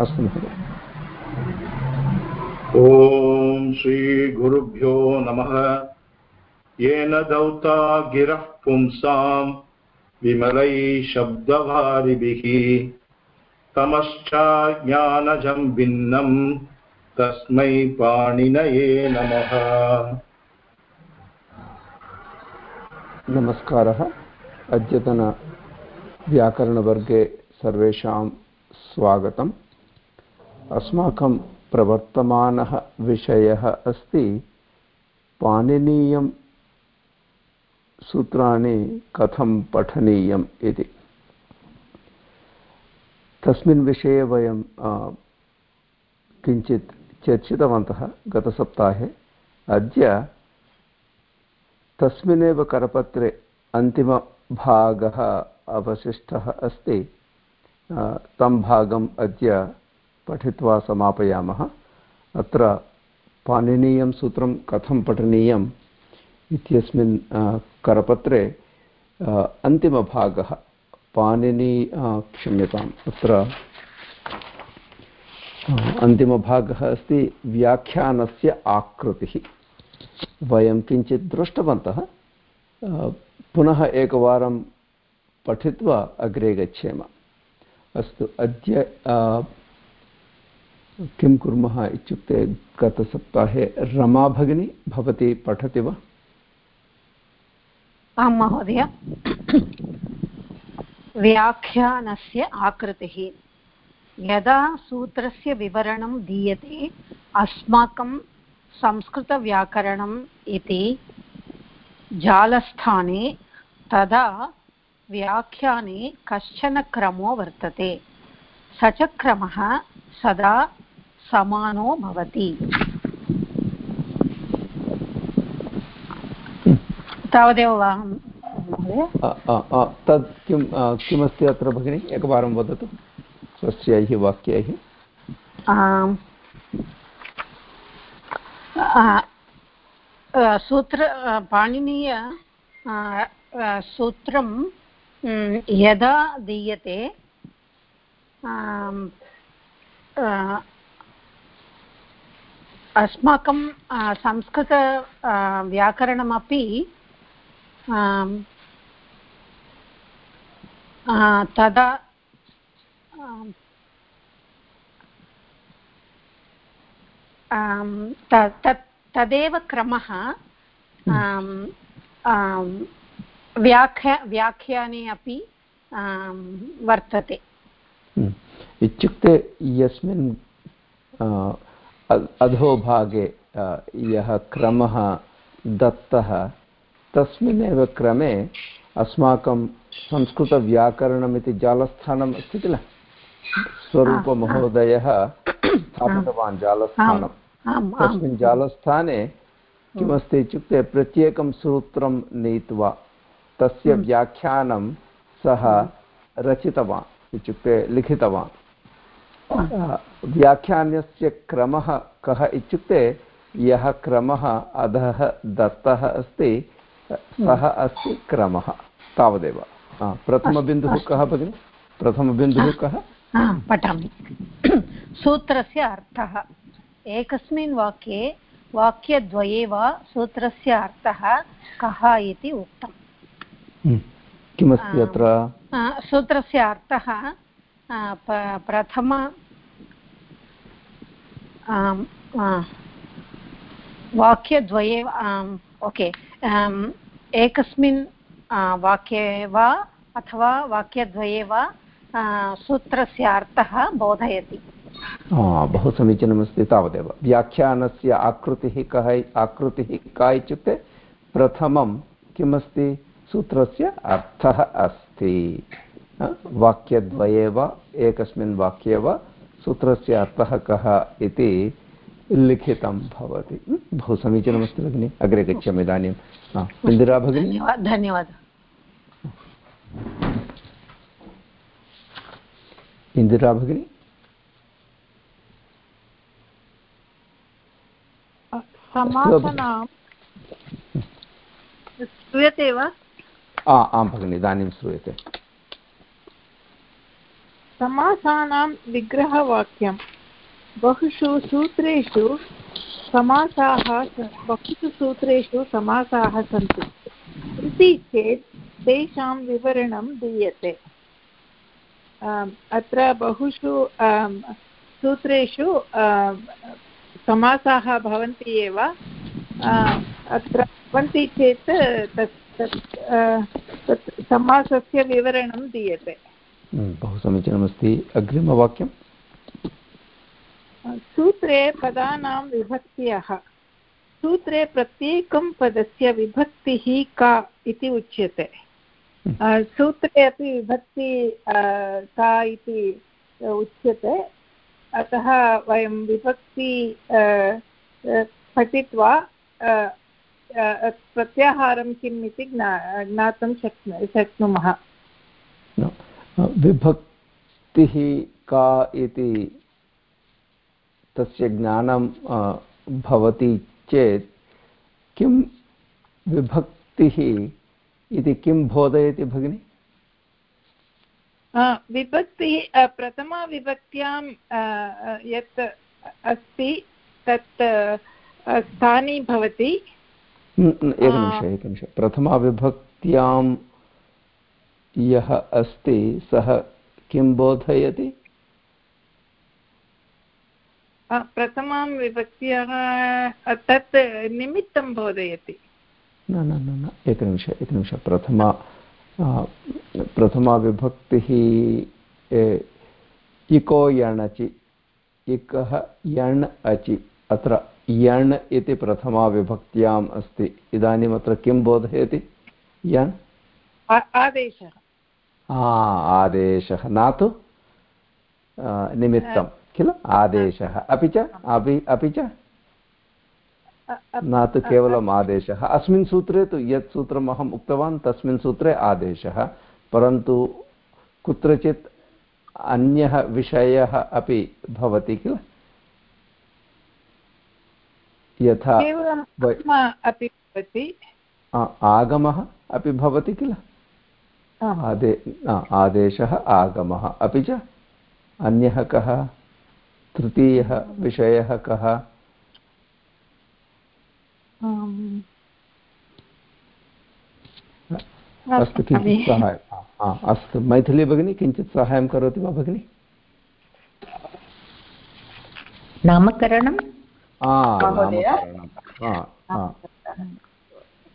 अस्तु महोदय। ॐ श्रीगुरुभ्यो नमः। येन दौता गिरः पुंसां विमलैः शब्दवारिभिः। तमश्चाज्ञानजं भिन्नं तस्मै पाणिनये नमः। नमस्कारः। अद्यतनव्याकरणवर्गे सर्वेषां स्वागतम्। अस्माकं प्रवर्तमानः विषयः अस्ति पाणिनीयं सूत्राणि कथं पठनीयम् इति। तस्मिन् विषये वयं किञ्चित् चर्चितवन्तः गतसप्ताहे। अद्य तस्मिन्नेव करपत्रे अन्तिमभागः अवशिष्टः अस्ति। तं भागम् अद्य पठित्वा समापयामः। अत्र पाणिनीयं सूत्रं कथं पठनीयम् इत्यस्मिन् करपत्रे अन्तिमभागः पाणिनी क्षम्यताम्, अत्र अन्तिमभागः अस्ति व्याख्यानस्य आकृतिः। वयं किञ्चित् दृष्टवन्तः पुनः एकवारं पठित्वा अग्रे गच्छेम। अस्तु, अद्य किं कुर्मः इत्युक्ते गतसप्ताहे रमा भगिनी, भवती पठति वा? आं महोदय। व्याख्यानस्य आकृतिः। यदा सूत्रस्य विवरणं दीयते, अस्माकं संस्कृतव्याकरणम् इति जालस्थाने, तदा व्याख्याने कश्चन क्रमो वर्तते। स च क्रमः सदा समानो भवति। तावदेव वा तत् किं किमस्ति अत्र भगिनि? एकवारं वदतु स्वस्यैः वाक्यैः। सूत्र पाणिनीय सूत्रं यदा दीयते अस्माकं संस्कृत व्याकरणमपि तदा तत् तदेव क्रमः व्याख्या व्याख्याने अपि वर्तते। इत्युक्ते यस्मिन् अधोभागे यः क्रमः दत्तः तस्मिन्नेव क्रमे अस्माकं संस्कृतव्याकरणमिति जालस्थानम् अस्ति किल? स्वरूपमहोदयः स्थापितवान् जालस्थानं। तस्मिन् जालस्थाने किमस्ति इत्युक्ते प्रत्येकं सूत्रं नीत्वा तस्य व्याख्यानं सः रचितवान् इत्युक्ते लिखितवान्। व्याख्यानस्य क्रमः कः इत्युक्ते यः क्रमः अधः दत्तः अस्ति सः अस्ति क्रमः। तावदेव। प्रथमबिन्दुः कः भगिनि? प्रथमबिन्दुः कः? पठामि। सूत्रस्य अर्थः। एकस्मिन् वाक्ये वाक्यद्वये वा सूत्रस्य अर्थः कः इति उक्तम्। किमस्ति अत्र? सूत्रस्य अर्थः प्रथम वाक्यद्वये ओके एकस्मिन् वाक्ये वा अथवा वाक्यद्वये वा सूत्रस्य अर्थः बोधयति बहु समीचीनमस्ति तावदेव व्याख्यानस्य आकृतिः कः आकृतिः का इत्युक्ते प्रथमं किमस्ति सूत्रस्य अर्थः अस्ति वाक्यद्वये वा एकस्मिन् वाक्ये वा सूत्रस्य अर्थः कः इति लिखितं भवति। बहु समीचीनमस्ति भगिनि। अग्रे गच्छामि इदानीं। इन्दिरा भगिनी? धन्यवादः इन्दिरा भगिनी? समासनां श्रूयते वा? आं भगिनि इदानीं श्रूयते। समासानां विग्रहवाक्यं। बहुषु सूत्रेषु समासाः बहुषु सूत्रेषु समासाः सन्ति। इति चेत् तेषां विवरणं दीयते। अत्र बहुषु सूत्रेषु समासाः भवन्ति एव। अत्र भवन्ति चेत् तत् तत् समासस्य विवरणं दीयते। बहु समीचीनमस्ति अग्रिमवाक्यं सूत्रे पदानां विभक्त्यः। सूत्रे प्रत्येकं पदस्य विभक्तिः का इति उच्यते। हम्म। सूत्रे अपि विभक्ति का इति उच्यते। अतः वयं विभक्ति पठित्वा प्रत्याहारं किम् इति ज्ञा ज्ञातुं शक्नु शक्नुमः। विभक्तिः का इति तस्य ज्ञानं भवति चेत् किं विभक्तिः इति किं बोधयति भगिनि? विभक्तिः प्रथमाविभक्त्यां यत् अस्ति तत् स्थानी भवति। एकनिमिषम् एकनिमिषं। प्रथमाविभक्त्यां यः अस्ति सः किं बोधयति? प्रथमां विभक्त्यः तत् निमित्तं बोधयति। न न न न एकनिमिष एकनिमिष प्रथमा प्रथमाविभक्तिः इको यणचि इकः यण् अचि अत्र यण् इति प्रथमाविभक्त्याम् अस्ति। इदानीम् अत्र किं बोधयति? यण्? आदेशः। आदेशः न तु निमित्तं किल आदेशः अपि च अपि अपि च न तु केवलम् आदेशः अस्मिन् सूत्रे तु यत् सूत्रम् अहम् उक्तवान् तस्मिन् सूत्रे आदेशः परन्तु कुत्रचित् अन्यः विषयः अपि भवति किल यथा आगमः अपि भवति किल आदे आदेशः आगमः। अपि च अन्यः कः? तृतीयः विषयः कः? अस्तु किञ्चित् सहायम् अस्तु मैथिली भगिनी किञ्चित् सहायं करोति वा भगिनि? नामकरणं।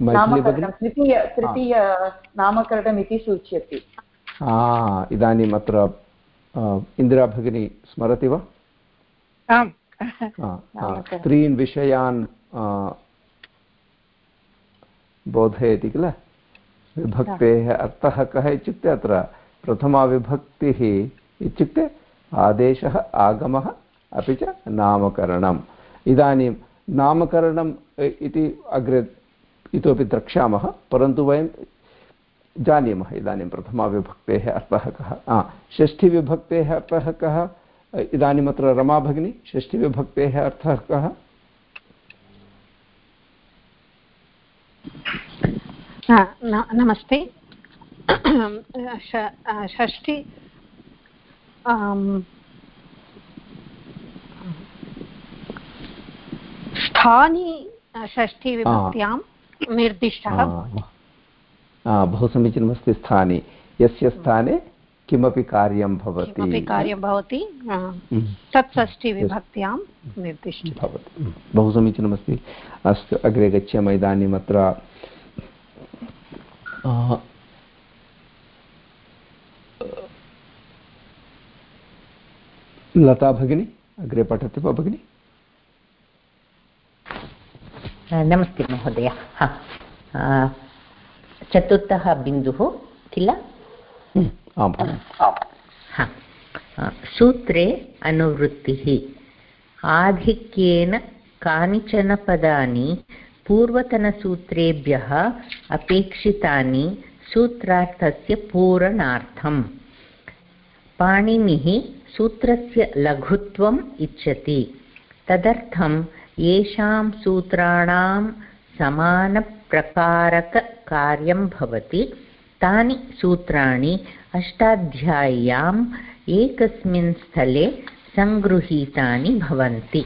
तृतीय तृतीय नामकरणम् इति सूच्यते। इदानीम् अत्र इन्दिरा भगिनी स्मरति वा? त्रीन् विषयान् बोधयति किल? विभक्तेः अर्थः कः इत्युक्ते अत्र प्रथमाविभक्तिः इत्युक्ते आदेशः आगमः अपि च नामकरणम्। इदानीं नामकरणम् इति अग्रे इतोपि द्रक्ष्यामः, परन्तु वयं जानीमः इदानीं प्रथमाविभक्तेः अर्थः कः। षष्ठीविभक्तेः अर्थः कः? इदानीमत्र रमा भगिनी, षष्ठीविभक्तेः अर्थः कः? नमस्ते। षष्ठी स्थानी षष्ठीविभक्त्यां निर्दिष्टः बहु समीचीनमस्ति स्थाने। यस्य स्थाने किमपि कार्यं भवति। कार्यं भवति हम्म। तत् षष्ठीविभक्त्यां निर्दिष्टं। भवति। बहु समीचीनमस्ति। अस्तु अग्रे गच्छामः इदानीम् अत्र। लता भगिनी अग्रे पठति वा भगिनि? नमस्ते महोदय चतुर्थः बिन्दुः किल सूत्रे अनुवृत्तिः आधिक्येन कानिचन पदानि पूर्वतनसूत्रेभ्यः अपेक्षितानि सूत्रार्थस्य पूरणार्थम् पाणिनिः सूत्रस्य लघुत्वम् इच्छति तदर्थं येषां सूत्राणां समानप्रकारककार्यं भवति। तानि सूत्राणि अष्टाध्याय्यां एकस्मिन् स्थले सङ्गृहीतानि भवन्ति।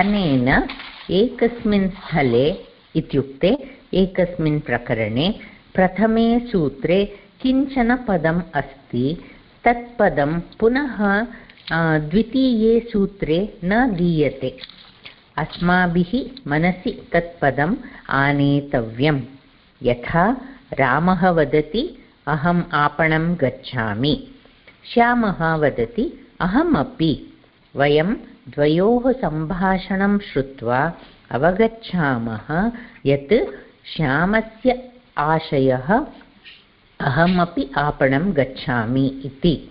अनेन एकस्मिन् स्थले इत्युक्ते एकस्मिन् प्रकरणे प्रथमे सूत्रे किंचन पदम् अस्ति तत् पदं पुनः द्वितीये सूत्रे न दीयते। अस्माभिः मनसि तत् पदम् आनेतव्यं यथा रामः वदति, अहम् आपणं गच्छामि। श्यामः वदति अहमपि वयं द्वयोः सम्भाषणं श्रुत्वा अवगच्छामः यत् श्यामस्य आशयः अहमपि आपणं गच्छामि इति।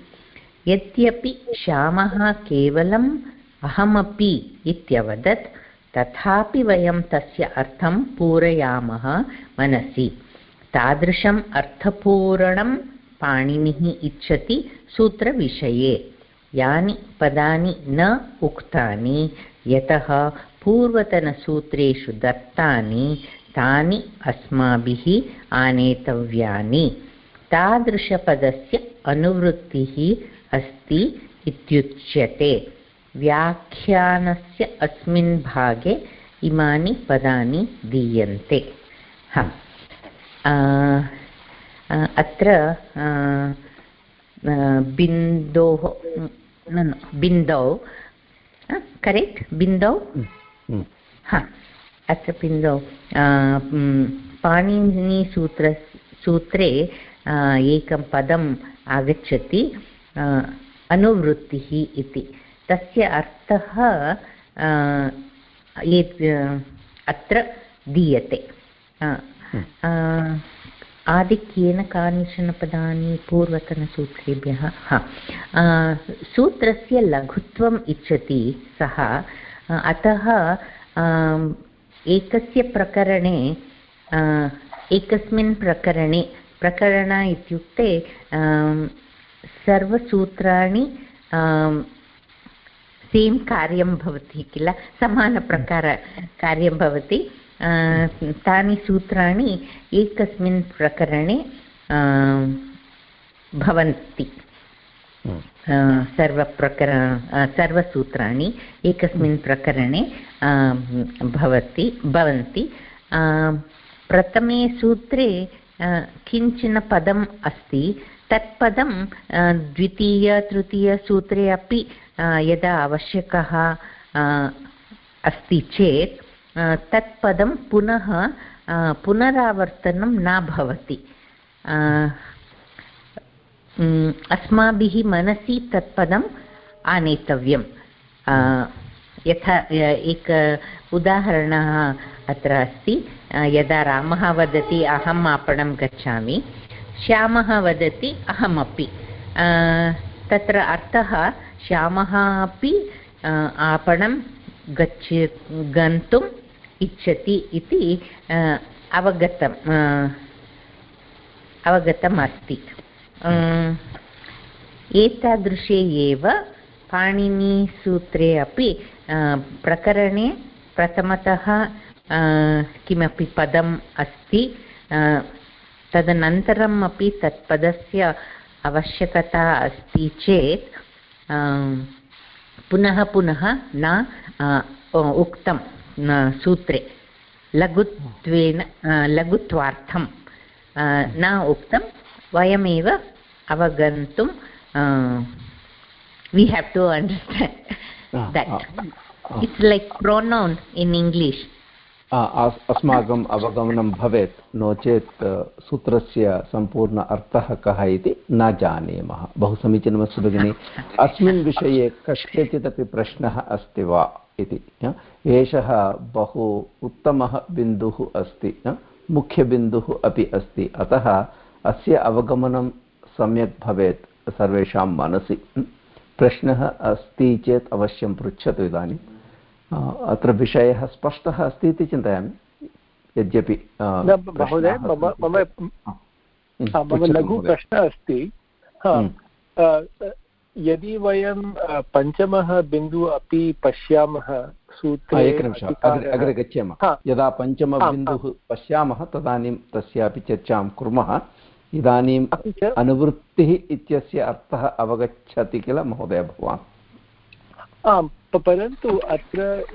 यद्यपि श्यामः केवलम् अहमपि इत्यवदत्, तथापि वयं तस्य अर्थं पूरयामः मनसि। तादृशम् अर्थपूरणं पाणिनिः इच्छति सूत्रविषये। यानि पदानि न उक्तानि, यतः पूर्वतनसूत्रेषु दत्तानि, तानि अस्माभिः आनेतव्यानि। तादृशपदस्य अनुवृत्तिः अस्ति इत्युच्यते। व्याख्यानस्य अस्मिन् भागे इमानि पदानि दीयन्ते। हा। अत्र बिन्दोः बिन्दौ। करेक्ट् बिन्दौ? हा। अत्र बिन्दौ। पाणिनिसूत्र सूत्रे एकं पदम् आगच्छति। अनुवृत्तिः इति। तस्य अर्थः अत्र दीयते। आधिक्येन कानिचन पदानि पूर्वतनसूत्रेभ्यः हा। सूत्रस्य लघुत्वम् इच्छति सः। अतः एकस्य प्रकरणे एकस्मिन् प्रकरणे प्रकरण इत्युक्ते सर्वसूत्राणि सेम् कार्यं भवति किल? समानप्रकार कार्यं भवति. तानि सूत्राणि एकस्मिन् प्रकरणे भवन्ति. सर्वप्रकर सर्वसूत्राणि एकस्मिन् प्रकरणे भवति भवन्ति. प्रथमे सूत्रे किंचन पदम् अस्ति. तत् पदं द्वितीय तृतीयसूत्रे अपि यदा आवश्यकः अस्ति चेत् तत् पदं पुनः पुनरावर्तनं न भवति. अस्माभिः मनसि तत् पदम् आनेतव्यं यथा एक उदाहरणः अत्र अस्ति. यदा रामः वदति, अहम् आपणं गच्छामि. श्यामः वदति, अहमपि. तत्र अर्थः श्यामः अपि आपणं गच्छ, गन्तुम् इच्छति इति अवगतम् अवगतम् अस्ति एतादृशे एव पाणिनीसूत्रे अपि प्रकरणे प्रथमतः किमपि पदम् अस्ति तदनन्तरम् अपि तत्पदस्य आवश्यकता अस्ति चेत् पुनः पुनः न उक्तं सूत्रे लघुत्वेन लघुत्वार्थं न उक्तं वयमेव अवगन्तुं we have to understand that it's like pronoun in english अस्माकम् अवगमनं भवेत्। नो चेत् सूत्रस्य सम्पूर्ण अर्थः कः इति न जानीमः। बहु समीचीनमस्ति भगिनि। अस्मिन् विषये कस्यचिदपि प्रश्नः अस्ति वा इति एषः बहु उत्तमः बिन्दुः अस्ति मुख्यबिन्दुः अपि अस्ति। अतः अस्य अवगमनं सम्यक् भवेत् सर्वेषां मनसि। प्रश्नः अस्ति चेत् अवश्यं पृच्छतु इदानीम्। अत्र विषयः स्पष्टः अस्ति इति चिन्तयामि. यद्यपि महोदय मम मम मम लघु प्रश्नः अस्ति। यदि वयं पञ्चमः बिन्दुः अपि पश्यामः सूत्रे एकनिमिषम् अग्रे अग्रे गच्छामः. यदा पञ्चमबिन्दुः पश्यामः तदानीं तस्यापि चर्चां कुर्मः. इदानीम् अनुवृत्तिः इत्यस्य अर्थः अवगच्छति किल महोदय भवान्? आम् परन्तु अत्र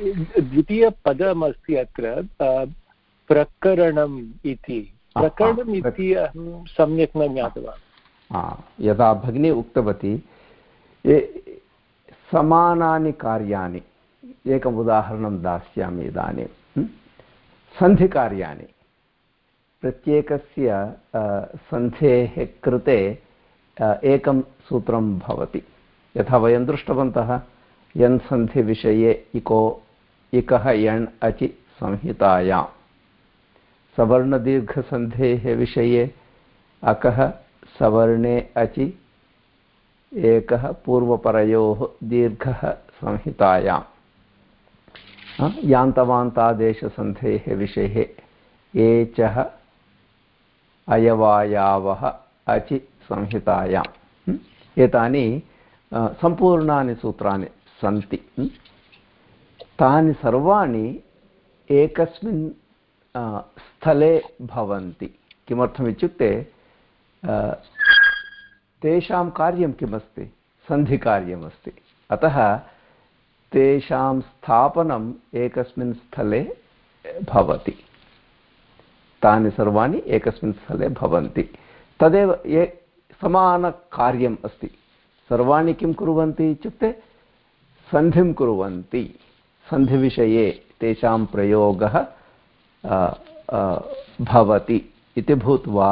द्वितीयपदमस्ति अत्र प्रकरणम् इति। प्रकरणम् इति अहं सम्यक् न ज्ञातवान्। यदा भगिनी उक्तवती समानानि कार्याणि एकम् उदाहरणं दास्यामि इदानीं सन्धिकार्याणि। प्रत्येकस्य सन्धेः कृते एकं सूत्रं भवति। यथा वयं दृष्टवन्तः यन् सन्धिविषये इको इकः यण् अचि संहितायां। सवर्णदीर्घसन्धेः विषये अकः सवर्णे अचि एकः पूर्वपरयोः दीर्घः संहितायां। यान्तवान्तादेशसन्धेः विषये एचः अयवायावः अचि संहितायाम् एतानि सम्पूर्णानि सूत्राणि। सन्ति। तानि सर्वाणि एकस्मिन् स्थले भवन्ति। किमर्थमित्युक्ते तेषां कार्यं किमस्ति? सन्धिकार्यमस्ति। अतः तेषां स्थापनम् एकस्मिन् स्थले भवति। तानि सर्वाणि एकस्मिन् स्थले भवन्ति। तदेव ये समानकार्यम् अस्ति। सर्वाणि किं कुर्वन्ति इत्युक्ते सन्धिं कुर्वन्ति। सन्धिविषये तेषां प्रयोगः भवति इति भूत्वा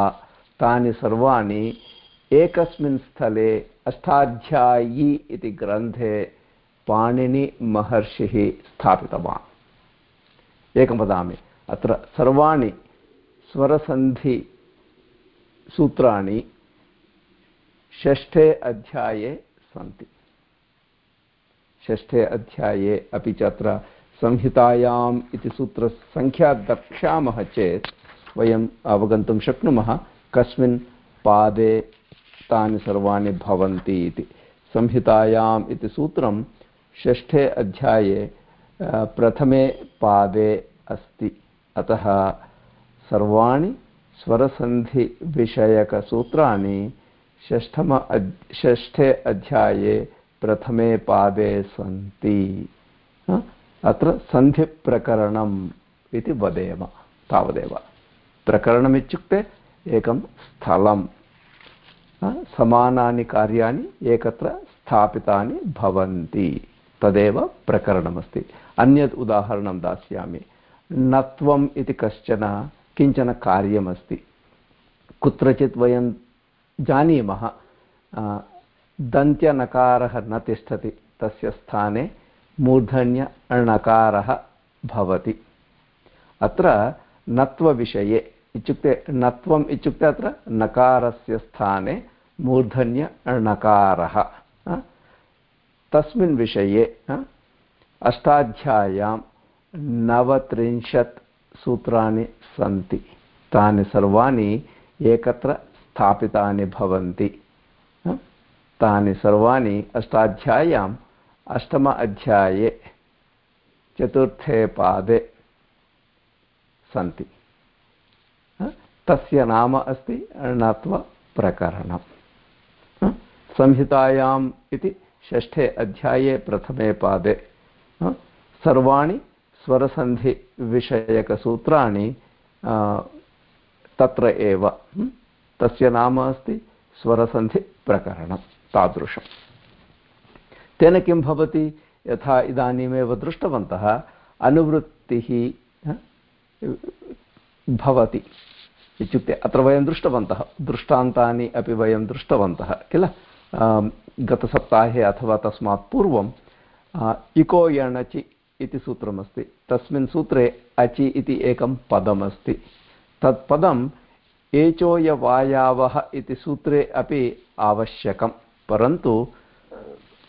तानि सर्वाणि एकस्मिन् स्थले अष्टाध्यायी इति ग्रन्थे पाणिनिमहर्षिः स्थापितवान्। एकं वदामि, अत्र सर्वाणि स्वरसन्धिसूत्राणि षष्ठे अध्याये सन्ति। षष्ठे अध्याये अपि च अत्र संहितायाम् इति सूत्रसङ्ख्या द्रक्ष्यामः चेत् वयम् अवगन्तुं शक्नुमः, कस्मिन् पादे तानि सर्वाणि भवन्ति इति। संहितायाम् इति सूत्रं षष्ठे अध्याये प्रथमे पादे अस्ति। अतः सर्वाणि स्वरसन्धिविषयकसूत्राणि षष्ठम षष्ठे अध्याये प्रथमे पादे सन्ति। अत्र सन्धिप्रकरणम् इति वदेम, तावदेव। प्रकरणमित्युक्ते एकं स्थलं समानानि कार्याणि एकत्र स्थापितानि भवन्ति। तदेव प्रकरणमस्ति। अन्यत् उदाहरणं दास्यामि। नत्वम् इति कश्चन किंचन कार्यमस्ति। कुत्रचित् वयं जानीमः दन्त्यनकारः न तिष्ठति। तस्य स्थाने मूर्धन्य णकारः भवति। अत्र नत्वविषये इत्युक्ते नत्वम् इत्युक्ते अत्र नकारस्य स्थाने मूर्धन्य णकारः। तस्मिन् विषये अष्टाध्याय्यां नवत्रिंशत् सूत्राणि सन्ति। तानि सर्वाणि एकत्र स्थापितानि भवन्ति। तानि सर्वाणि अष्टाध्याय्याम् अष्टम अध्याये चतुर्थे पादे सन्ति। तस्य नाम अस्ति णत्वप्रकरणम्। संहितायाम् इति षष्ठे अध्याये प्रथमे पादे। सर्वाणि स्वरसन्धिविषयकसूत्राणि तत्र एव। तस्य नाम अस्ति स्वरसन्धिप्रकरणं तादृशं तेन किं भवति? यथा इदानीमेव दृष्टवन्तः, अनुवृत्तिः भवति इत्युक्ते अत्र वयं दृष्टवन्तः, दृष्टान्तानि अपि वयं दृष्टवन्तः किल? गतसप्ताहे अथवा तस्मात् पूर्वं इको यणचि इति सूत्रमस्ति। तस्मिन् सूत्रे अचि इति एकं पदमस्ति। तत् एचोयवायावः इति सूत्रे अपि आवश्यकं परन्तु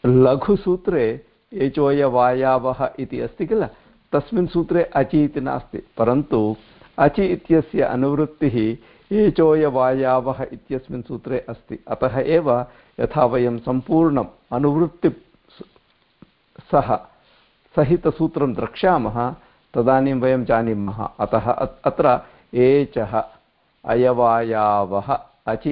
लघुसूत्रे एचोयवायावः इति अस्ति किल? तस्मिन् सूत्रे अचि इति नास्ति। परन्तु अचि इत्यस्य अनुवृत्तिः एचोयवायावः इत्यस्मिन् सूत्रे अस्ति। अतः एव यथा वयं सम्पूर्णम् अनुवृत्ति सह सहितसूत्रं द्रक्ष्यामः, तदानीं वयं जानीमः। अतः अत्र एचः, अयवायावः, अचि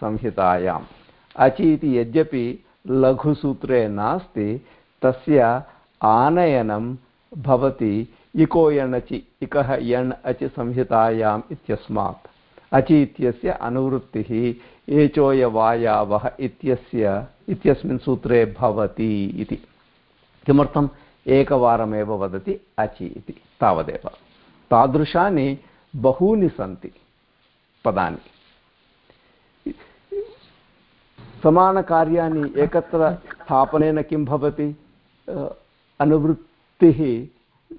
संहितायाम्। अचि इति यद्यपि लघुसूत्रे नास्ति, तस्य आनयनं भवति इको यणचि, इकः यण् अचि संहितायाम् इत्यस्मात्। अचि इत्यस्य अनुवृत्तिः एचोयवायावः इत्यस्य, इत्यस्मिन् सूत्रे भवति इति। किमर्थम्? एकवारमेव वदति अचि इति तावदेव। तादृशानि बहूनि सन्ति पदानि। समानकार्याणि एकत्र स्थापनेन किं भवति? अनुवृत्तिः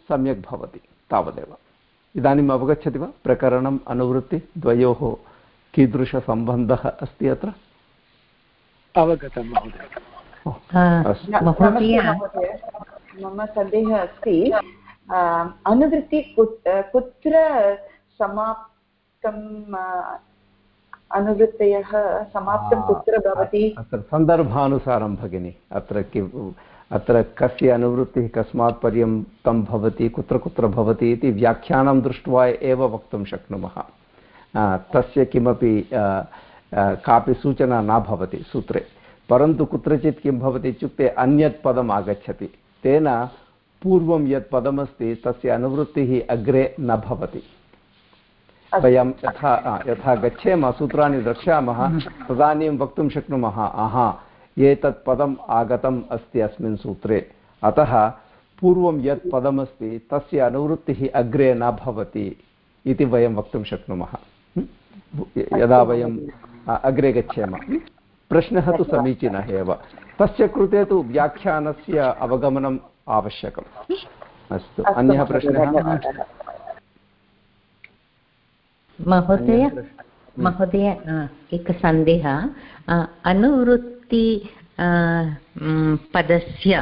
सम्यक् भवति तावदेव। इदानीम् अवगच्छति वा? प्रकरणम् अनुवृत्ति द्वयोः कीदृशसम्बन्धः अस्ति अत्र? अवगतं महोदय। मम सन्देहः अस्ति अनुवृत्ति कुत्र समाप्तम् अनुवृत्तयः समाप्तं कुत्र भवति? अत्र सन्दर्भानुसारं भगिनि अत्र किम् अत्र कस्य अनुवृत्तिः कस्मात् पर्यन्तं भवति कुत्र कुत्र भवति इति व्याख्यानं दृष्ट्वा एव वक्तुं शक्नुमः। तस्य किमपि कापि सूचना न भवति सूत्रे। परन्तु कुत्रचित् किं भवति इत्युक्ते अन्यत् पदम् आगच्छति। तेन पूर्वं यत् पदमस्ति तस्य अनुवृत्तिः अग्रे न भवति। वयं यथा यथा गच्छेम सूत्राणि द्रक्ष्यामः तदानीं वक्तुं शक्नुमः। आहा एतत् पदम् आगतम् अस्ति अस्मिन् सूत्रे। अतः पूर्वं यत् पदमस्ति तस्य अनुवृत्तिः अग्रे न भवति इति वयं वक्तुं शक्नुमः। यदा वयं अग्रे गच्छेम। प्रश्नः तु समीचीनः एव। तस्य कृते तु व्याख्यानस्य अवगमनम् आवश्यकम्। अस्तु अन्यः प्रश्नः? महोदय महोदय एकः सन्देहः। अनुवृत्ति पदस्य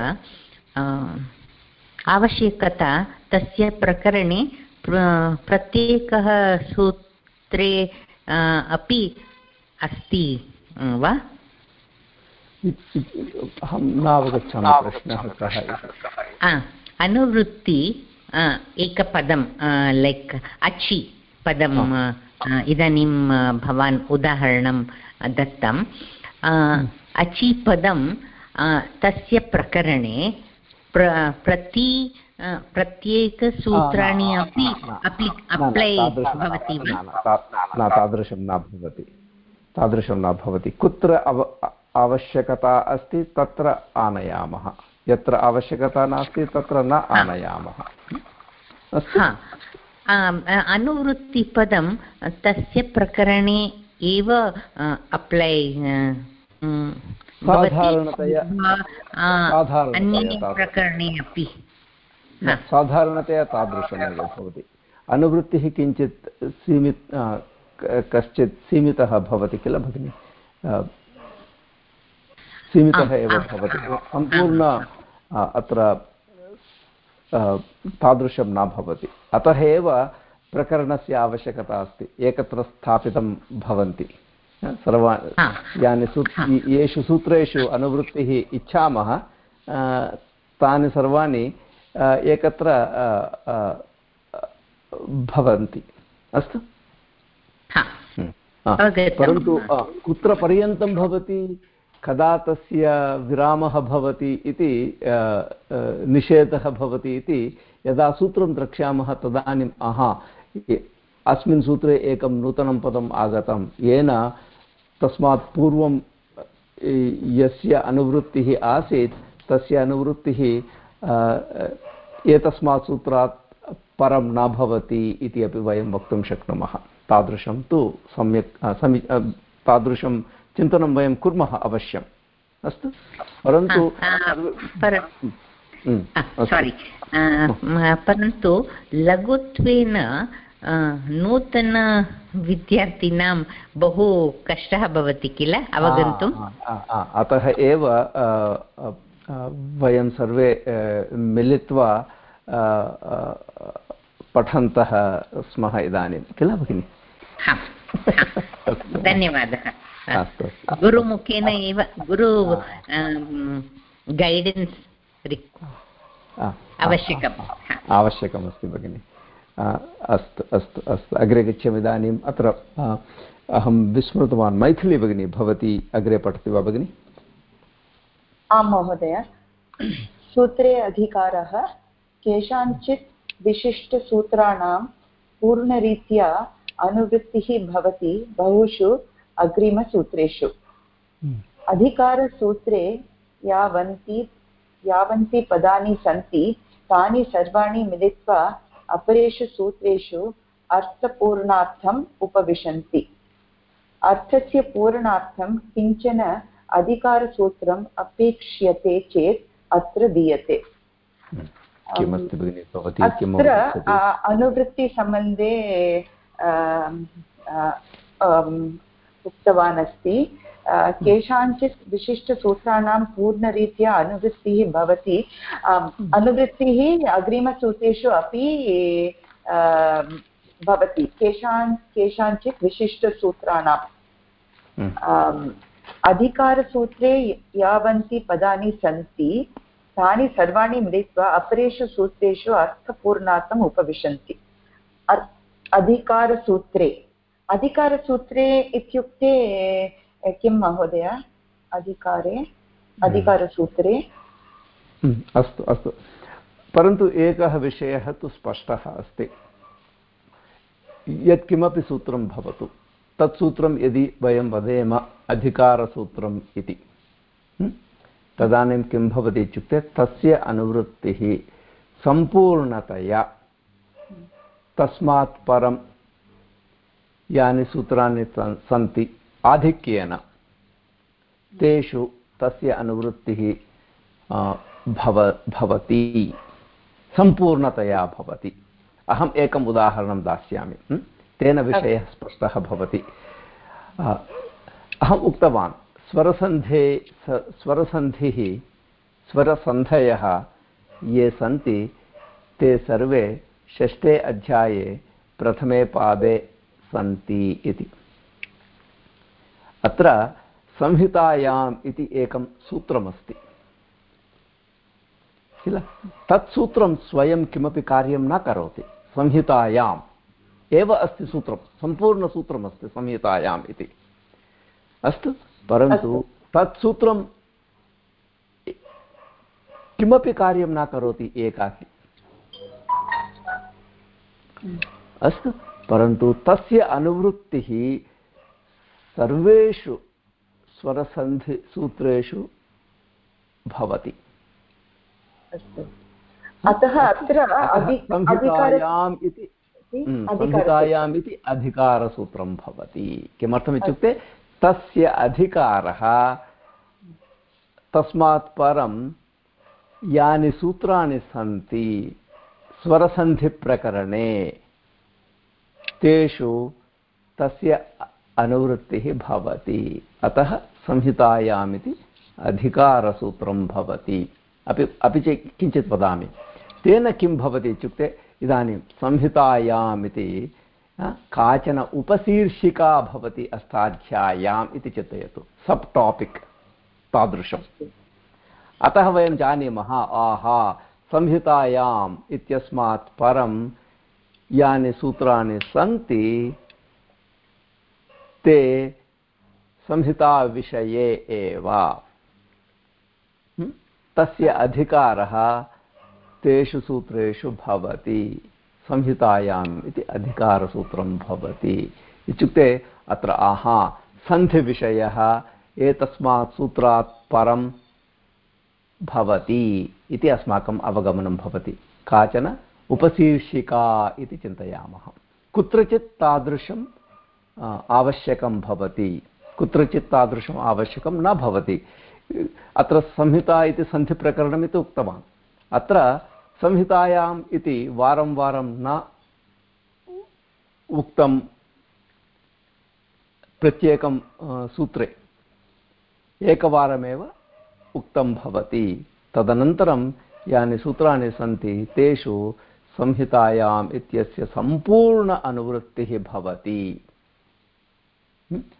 आवश्यकता तस्य प्रकरणे प्रत्येकः सूत्रे अपि अस्ति वा? अहं नावगच्छामि प्रश्नः कः अनुवृत्ति एकपदं लैक् अचि। पदम् इदानीं भवान् उदाहरणं दत्तं. अचि पदं तस्य प्रकरणे प्र प्रति प्रत्येकसूत्राणि अपि अपि अप्लै भवति न तादृशं न भवति. तादृशं न भवति. कुत्र अव आवश्यकता अस्ति तत्र आनयामः. यत्र आवश्यकता नास्ति तत्र न आनयामः. अनुवृत्तिपदं तस्य प्रकरणे एव अप्लै अन्ये प्रकरणे अपि। साधारणतया तादृशमेव भवति। अनुवृत्तिः किञ्चित् सीमित कश्चित् सीमितः भवति किल भगिनि? सीमितः एव भवति। सम्पूर्ण अत्र तादृशं न भवति। अतः एव प्रकरणस्य आवश्यकता अस्ति। एकत्र स्थापितं भवन्ति। सर्वा यानि सू येषु सूत्रेषु अनुवृत्तिः इच्छामः। तानि सर्वाणि एकत्र भवन्ति। अस्तु? परन्तु कुत्र पर्यन्तं भवति? कदा तस्य विरामः भवति इति निषेधः भवति इति यदा सूत्रं द्रक्ष्यामः तदानीम् आहा अस्मिन् सूत्रे एकं नूतनं पदम् आगतं। येन तस्मात् पूर्वं यस्य अनुवृत्तिः आसीत्, तस्य अनुवृत्तिः एतस्मात् सूत्रात् परं न भवति इति अपि वयं वक्तुं शक्नुमः। तादृशं तु सम्यक् समी तादृशं चिन्तनं वयं कुर्मः अवश्यम्। अस्तु? परन्तु परन्तु लघुत्वेन नूतनविद्यार्थिनां बहु कष्टः भवति किल? अवगन्तुम् अतः एव वयं सर्वे मिलित्वा पठन्तः स्मः इदानीं। किल भगिनि? धन्यवादः। गुरुमुखेन एव गुरु गैडेन्स् आवश्यकम्। आवश्यकमस्ति भगिनि। अस्तु अस्तु अस्तु। अग्रे गच्छामि इदानीम्। अत्र अहं विस्मृतवान्। मैथिली भगिनी भवती अग्रे पठति वा भगिनि? आं महोदय। सूत्रे अधिकारः केषाञ्चित् विशिष्टसूत्राणां पूर्णरीत्या अनुवृत्तिः भवति। बहुषु अग्रिमसूत्रेषु। हम्म। अधिकारसूत्रे यावन्ति यावन्ति पदानि सन्ति तानि सर्वाणि मिलित्वा अपरेषु सूत्रेषु अर्थपूर्णार्थम् उपविशन्ति। अर्थस्य पूरणार्थं किंचन अधिकारसूत्रम् अपेक्ष्यते चेत् अत्र दीयते। अत्र अनुवृत्तिसम्बन्धे उक्तवान् अस्ति केषाञ्चित् विशिष्टसूत्राणां पूर्णरीत्या अनुवृत्तिः भवति। अनुवृत्तिः अग्रिमसूत्रेषु अपि भवति। केषां केषाञ्चित् विशिष्टसूत्राणां। हम्म। अधिकारसूत्रे यावन्ति पदानि सन्ति। तानि सर्वाणि मिलित्वा अपरेषु सूत्रेषु अर्थपूर्णार्थम् उपविशन्ति। अधिकारसूत्रे। अधिकारसूत्रे इत्युक्ते किं महोदय? अधिकारे? अधिकारसूत्रे? हम्म, अस्तु अस्तु। परन्तु एकः विषयः तु स्पष्टः अस्ति। यत्किमपि सूत्रं भवतु। तत् सूत्रं यदि वयं वदेम अधिकारसूत्रम् इति। तदानीं किं भवति इत्युक्ते तस्य अनुवृत्तिः सम्पूर्णतया तस्मात् परं यानि सूत्राणि सन्ति आधिक्येन। तेषु तस्य अनुवृत्तिः भव भवति। सम्पूर्णतया भवति। अहम् एकम् उदाहरणं दास्यामि। तेन विषयः स्पष्टः भवति। अहम् उक्तवान् स्वरसन्धे स्वरसन्धिः स्वरसन्धयः ये सन्ति ते सर्वे षष्ठे अध्याये प्रथमे पादे सन्ति इति। अत्र संहितायाम् इति एकं सूत्रमस्ति। किल? तत् सूत्रं स्वयं किमपि कार्यं न करोति। संहितायाम्। एव अस्ति सूत्रं। सम्पूर्णसूत्रमस्ति संहितायाम् इति। अस्तु? परन्तु तत् सूत्रं किमपि कार्यं न करोति एकाकी। अस्तु? परन्तु तस्य अनुवृत्तिः सर्वेषु स्वरसन्धिसूत्रेषु भवति। अतः अत्र संहितायाम् इति हम्म, संहितायाम् इति अधिकारसूत्रं भवति। किमर्थमित्युक्ते तस्य अधिकारः तस्मात् परं यानि सूत्राणि सन्ति स्वरसन्धिप्रकरणे तेषु तस्य अनुवृत्तिः भवति। अतः संहितायामिति अधिकारसूत्रं भवति। अपि अपि च किञ्चित् वदामि। तेन किं भवति इत्युक्ते इदानीं संहितायाम् इति काचन उपशीर्षिका भवति अष्टाध्याय्याम् इति चिन्तयतु। सब् टापिक् तादृशम्। अतः वयं जानीमः, आहा, संहितायाम् इत्यस्मात् परं यानि सूत्राणि सन्ति, ते संहिताविषये एव। तस्य अधिकारः तेषु सूत्रेषु भवति संहितायाम् इति अधिकारसूत्रं भवति। इत्युक्ते अत्र आहा, सन्धिविषयः एतस्मात् सूत्रात् परं भवति इति अस्माकम् अवगमनं भवति। काचन उपशीर्षिका इति चिन्तयामः। कुत्रचित् तादृशम् आवश्यकं भवति। कुत्रचित् तादृशम् आवश्यकं न भवति। अत्र संहिता इति सन्धिप्रकरणमिति उक्तवान्। अत्र संहितायाम् इति वारं वारं न उक्तं प्रत्येकं सूत्रे। एकवारमेव उक्तं भवति। तदनन्तरं यानि सूत्राणि सन्ति, तेषु संहितायाम् इत्यस्य सम्पूर्ण अनुवृत्तिः भवति।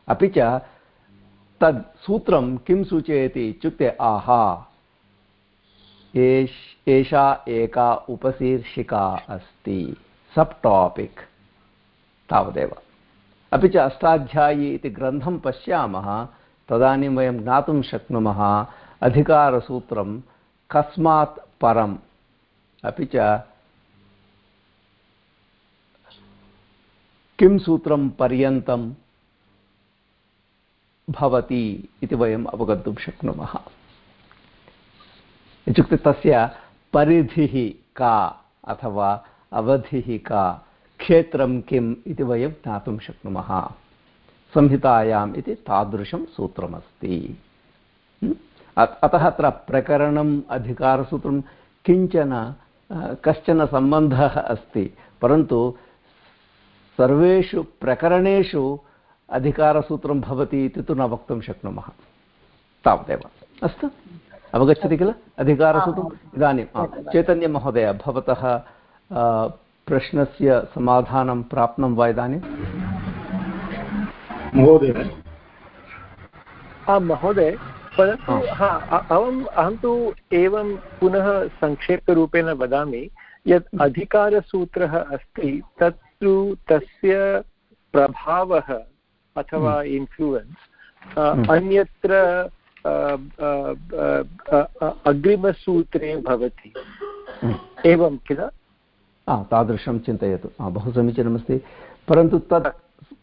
अपि च तद् सूत्रं किं सूचयति इत्युक्ते आहा। एष, एषा एका उपशीर्षिका अस्ति। सब् टापिक् तावदेव। अपि च अष्टाध्यायी इति ग्रन्थं पश्यामः, तदानीं वयं ज्ञातुं शक्नुमः, अधिकारसूत्रं कस्मात् परम्। अपि च किं सूत्रं पर्यन्तं भवति इति वयम् अवगन्तुं शक्नुमः। इत्युक्ते तस्य परिधिः का अथवा अवधिः का, क्षेत्रं किम् इति वयं ज्ञातुं शक्नुमः। संहितायाम् इति तादृशं सूत्रमस्ति। अतः अत्र प्रकरणम्, अधिकारसूत्रं किंचन कश्चन सम्बन्धः अस्ति, परन्तु सर्वेषु प्रकरणेषु अधिकारसूत्रं भवति इति तु न वक्तुं शक्नुमः। तावदेव। अस्तु? अवगच्छति किल? अधिकारसूत्रम्? इदानीं चैतन्यमहोदय भवतः प्रश्नस्य समाधानं प्राप्तं वा इदानीं? महोदय। आं महोदय परन्तु हा अहम् अहं तु एवं पुनः संक्षेपरूपेण वदामि यत् अधिकारसूत्रः अस्ति तत्तु तस्य प्रभावः अथवा इन्फ्लुयेन्स् हम्म। अन्यत्र अग्रिमसूत्रे भवति। हम्म। एवं किल? तादृशं चिन्तयतु। बहु समीचीनमस्ति। परन्तु तत्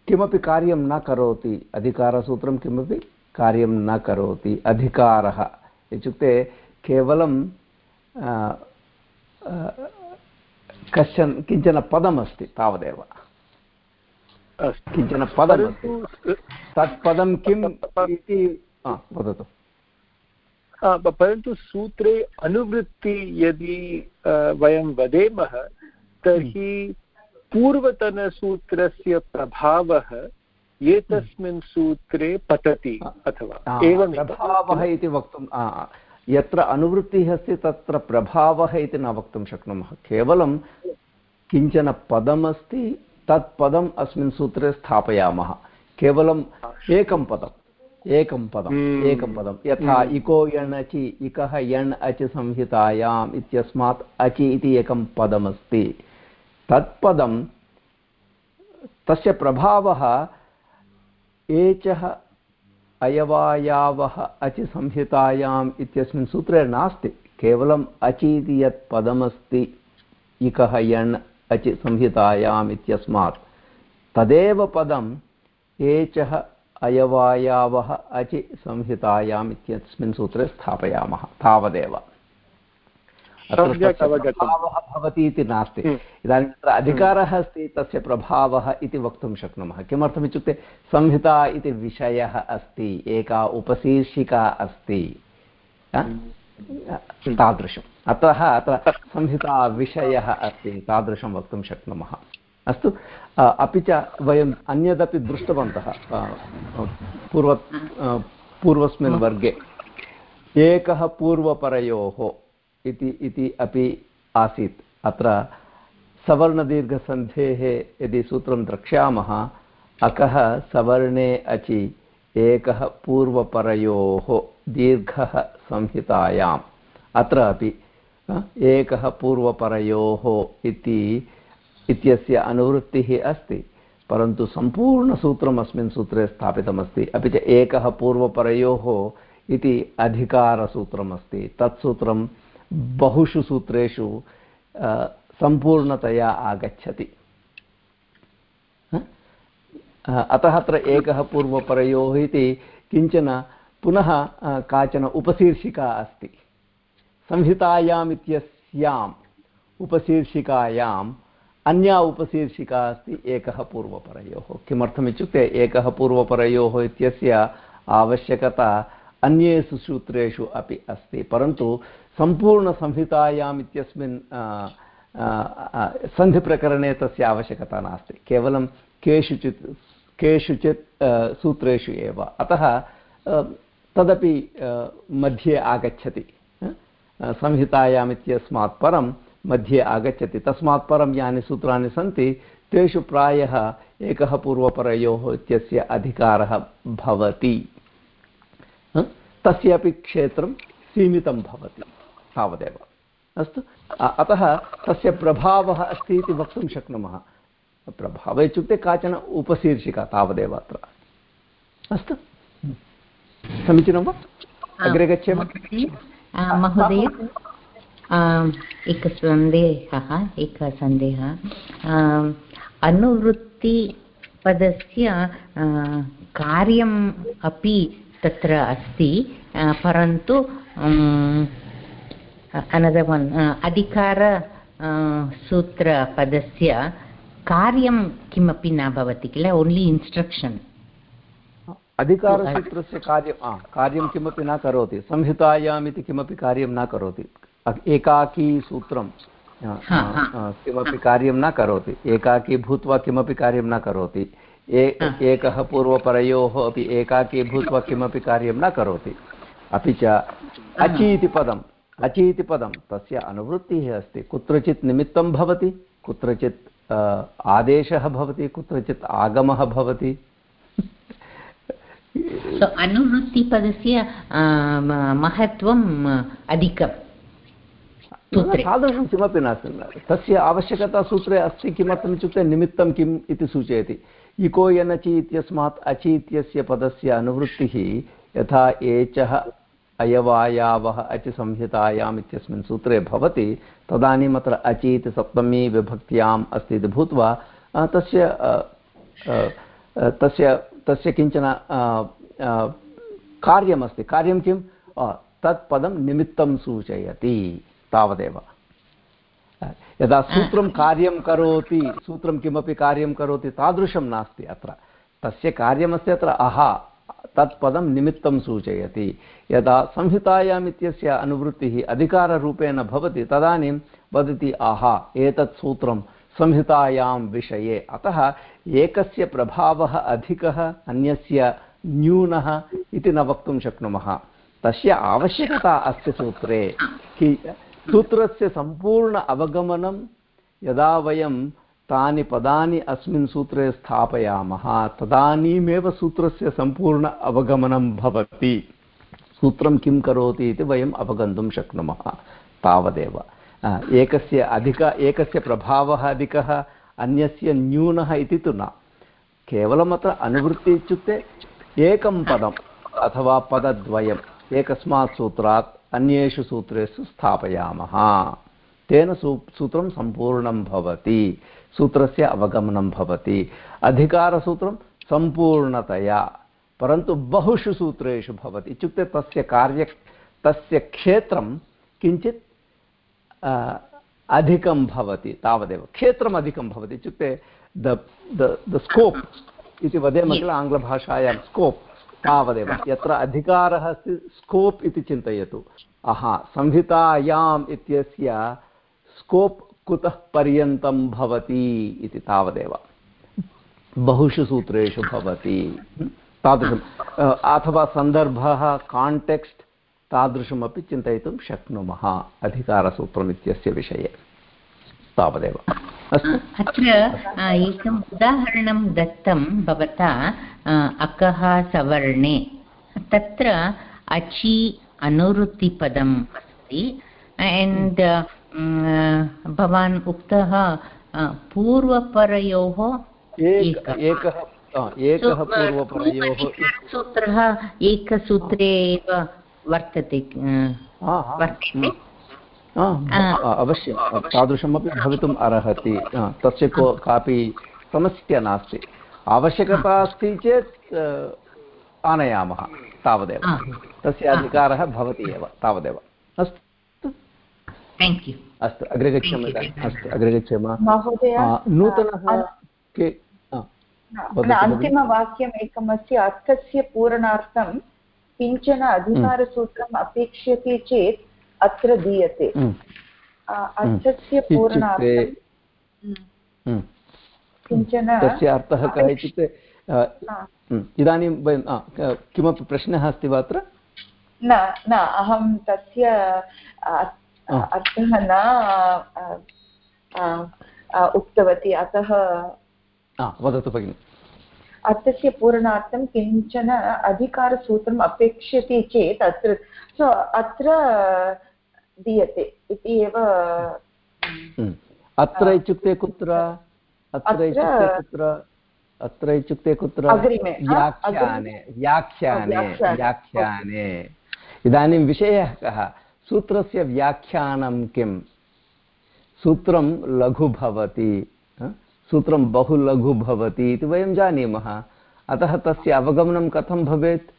किमपि कार्यं न करोति अधिकारसूत्रं किमपि कार्यं न करोति अधिकारः इत्युक्ते केवलं कश्चन किंचन पदमस्ति तावदेव। किंचन पदमस्ति। तत् पदं किम् इति वदतु। परन्तु सूत्रे अनुवृत्ति यदि वयं वदेमः तर्हि पूर्वतनसूत्रस्य प्रभावः एतस्मिन् सूत्रे पतति अथवा एवं प्रभावः इति वक्तुं यत्र अनुवृत्तिः अस्ति तत्र प्रभावः इति न वक्तुं शक्नुमः। केवलं किंचन पदमस्ति तत् पदम् अस्मिन् सूत्रे स्थापयामः। केवलम् एकं पदम् एकं पदम् हम्म। एकं पदं यथा हम्म। इको यण् अचि इकः यण् अचि संहितायाम् इत्यस्मात् अचि इति एकं पदमस्ति। तत्पदं तस्य प्रभावः एचः अयवायावः अचि संहितायाम् इत्यस्मिन् सूत्रे नास्ति। केवलम् अचि इति यत् पदमस्ति, इकः यण् अचि संहितायाम् इत्यस्मात्। तदेव पदम् एचः अयवायावः अचि संहितायाम् इत्यस्मिन् सूत्रे स्थापयामः, तावदेव। प्रभावः भवति इति नास्ति। हम्म। इदानीं तत्र अधिकारः अस्ति तस्य प्रभावः इति वक्तुं शक्नुमः। किमर्थमित्युक्ते संहिता इति विषयः अस्ति एका उपशीर्षिका अस्ति। हम्म। तादृशम्। अतः अत्र संहिताविषयः अस्ति तादृशं वक्तुं शक्नुमः। अस्तु अपि च वयम् अन्यदपि दृष्टवन्तः पूर्व पूर्वस्मिन् वर्गे। एकः पूर्वपरयोः इति इति अपि आसीत्। अत्र सवर्णदीर्घसन्धेः यदि सूत्रं द्रक्ष्यामः, अकः सवर्णे अचि एकः पूर्वपरयोः दीर्घः संहितायाम्। अत्र अपि एकः पूर्वपरयोः इति, इत्यस्य अनुवृत्तिः अस्ति, परन्तु सम्पूर्णसूत्रम् अस्मिन् सूत्रे स्थापितमस्ति। अपि च एकः पूर्वपरयोः इति अधिकारसूत्रमस्ति। तत् सूत्रं बहुषु सूत्रेषु सम्पूर्णतया आगच्छति। अतः अत्र एकः पूर्वपरयोः इति किंचन पुनः काचन उपशीर्षिका अस्ति। संहितायाम् इत्यस्याम् उपशीर्षिकायाम् अन्या उपशीर्षिका अस्ति एकः पूर्वपरयोः। किमर्थमित्युक्ते एकः पूर्वपरयोः इत्यस्य आवश्यकता अन्येषु सूत्रेषु अपि अस्ति, परन्तु सम्पूर्णसंहितायाम् इत्यस्मिन् सन्धिप्रकरणे तस्य आवश्यकता नास्ति। केवलं केषुचित् केषुचित् सूत्रेषु एव। अतः तदपि मध्ये आगच्छति। संहितायाम् इत्यस्मात् परं मध्ये आगच्छति। तस्मात् परं यानि सूत्राणि सन्ति, तेषु प्रायः एकः पूर्वपरयोः इत्यस्य अधिकारः भवति। तस्यापि क्षेत्रं सीमितं भवति तावदेव। अस्तु? अतः तस्य प्रभावः अस्ति इति वक्तुं शक्नुमः। प्रभावः इत्युक्ते काचन उपशीर्षिका तावदेव अत्र। अस्तु? समीचीनं वा? अग्रे गच्छेम? महोदय एकः सन्देहः एकः सन्देहः। अनुवृत्तिपदस्य कार्यम् अपि तत्र अस्ति परन्तु अनदर् वन् अधिकार सूत्रपदस्य कार्यं किमपि न भवति किल ओन्लि इन्स्ट्रक्षन् अधिकारसूत्रस्य कार्यं कार्यं किमपि न करोति संहितायाम् इति किमपि कार्यं न करोति एकाकी सूत्रं किमपि कार्यं न करोति एकाकी भूत्वा किमपि कार्यं न करोति एकः पूर्वपरयोः अपि एकाकी भूत्वा किमपि कार्यं न करोति। अपि च अचि इति पदम् अचि इति पदं तस्य अनुवृत्तिः अस्ति। कुत्रचित् निमित्तं भवति कुत्रचित् आदेशः भवति कुत्रचित् आगमः भवति। अनुवृत्तिपदस्य महत्त्वम् अधिकं तादृशं किमपि नास्ति। तस्य आवश्यकता सूत्रे अस्ति किमर्थम् इत्युक्ते निमित्तं किम् इति सूचयति। इको यनचि इत्यस्मात् अचि इत्यस्य पदस्य अनुवृत्तिः यथा एचः अयवायावः अचि संहितायाम् इत्यस्मिन् सूत्रे भवति तदानीम् अत्र अचि इति सप्तमी विभक्त्याम् अस्ति इति भूत्वा तस्य तस्य तस्य किंचन कार्यमस्ति। कार्यं किं तत् पदं निमित्तं सूचयति, तावदेव। यदा सूत्रं कार्यं करोति सूत्रं किमपि कार्यं करोति तादृशं नास्ति अत्र। तस्य कार्यमस्ति अत्र अहा तत् पदं निमित्तं सूचयति। यदा संहितायाम् इत्यस्य अनुवृत्तिः अधिकाररूपेण भवति तदानीं वदति आहा एतत् सूत्रं संहितायां विषये। अतः एकस्य प्रभावः अधिकः अन्यस्य न्यूनः इति न वक्तुं शक्नुमः। तस्य आवश्यकता अस्य सूत्रे कि सूत्रस्य सम्पूर्ण अवगमनं यदा वयं तानि पदानि अस्मिन् सूत्रे स्थापयामः, तदानीमेव सूत्रस्य सम्पूर्ण अवगमनं भवति। सूत्रं किं करोति इति वयम् अवगन्तुं शक्नुमः तावदेव। एकस्य अधिक, एकस्य प्रभावः अधिकः, अन्यस्य न्यूनः इति तु न। केवलम् अत्र अनुवृत्ति इत्युक्ते एकं पदम् अथवा पदद्वयम्, एकस्मात् सूत्रात् अन्येषु सूत्रेषु स्थापयामः। तेन सू सूत्रं सम्पूर्णं भवति। सूत्रस्य अवगमनं भवति। अधिकारसूत्रं सम्पूर्णतया परन्तु बहुषु सूत्रेषु भवति। इत्युक्ते तस्य कार्य तस्य क्षेत्रं किञ्चित् अधिकं भवति तावदेव। क्षेत्रम् अधिकं भवति। इत्युक्ते द द स्कोप् इति वदेम किल आङ्ग्लभाषायां स्कोप्। तावदेव। यत्र अधिकारः अस्ति स्कोप् इति चिन्तयतु। अहा संहितायाम् इत्यस्य स्कोप् कुतः पर्यन्तं भवति इति तावदेव। बहुषु सूत्रेषु भवति। तादृशम् अथवा सन्दर्भः काण्टेक्स्ट् तादृशमपि चिन्तयितुं शक्नुमः अधिकारसूत्रम् इत्यस्य विषये। तावदेव। अत्र एकम् उदाहरणं दत्तं, भवता अकः सवर्णे तत्र अचि अनुवृत्तिपदम् अस्ति। एण्ड् भवान् उक्तः पूर्वपरयोः एकः एकः। पूर्वपरयोः सूत्रः एकसूत्रे एव वर्तते वर्तते। अवश्यं तादृशमपि भवितुम् अर्हति। तस्य को कापि समस्या नास्ति। आवश्यकता अस्ति चेत् आनयामः तावदेव। तस्य अधिकारः भवति एव तावदेव। अस्तु। अस्तु अग्रे गच्छामः अस्तु अग्रे गच्छामः नूतनः के अन्तिमवाक्यम् एकमस्ति अर्थस्य पूरणार्थं किंचन अधिकारसूत्रम् अपेक्ष्यते चेत् अत्र दीयते। अर्थस्य पूरणार्थं किंचन तस्य अर्थः कः इत्युक्ते इदानीं वयं किमपि प्रश्नः अस्ति वा अत्र? न न अहं तस्य अर्थः न उक्तवती अतः वदतु भगिनि। अर्थस्य पूरणार्थं किंचन अधिकारसूत्रम् अपेक्ष्यते चेत् अत्र सो अत्र दीयते इति एव अत्र इत्युक्ते कुत्र? अत्र इत्युक्ते कुत्र? अत्र इत्युक्ते कुत्र? व्याख्याने व्याख्याने व्याख्याने. इदानीं विषयः कः? सूत्रस्य व्याख्यानं किम्? सूत्रं लघु भवति सूत्रं बहु लघु भवति इति वयं जानीमः। अतः तस्य अवगमनं कथं भवेत्?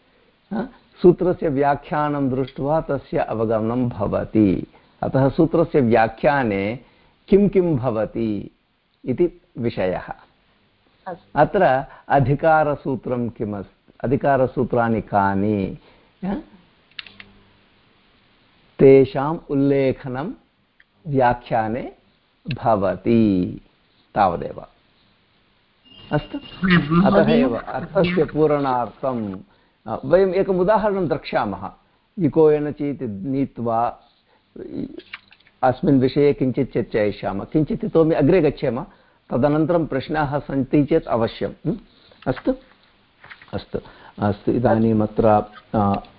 सूत्रस्य व्याख्यानं दृष्ट्वा तस्य अवगमनं भवति। अतः सूत्रस्य व्याख्याने किं किं भवति इति विषयः। अत्र अधिकारसूत्रं किम् अस्ति अधिकारसूत्राणि कानि? तेषाम् उल्लेखनं व्याख्याने भवति तावदेव। अस्तु। अतः एव अर्थस्य पूरणार्थं वयम् एकम् उदाहरणं द्रक्ष्यामः। इको एनचि इति नीत्वा अस्मिन् विषये किञ्चित् चर्चयिष्यामः। किञ्चित् इतोपि अग्रे गच्छेम। तदनन्तरं प्रश्नाः सन्ति चेत् अवश्यम् अस्तु? अस्तु। अस्तु इदानीम्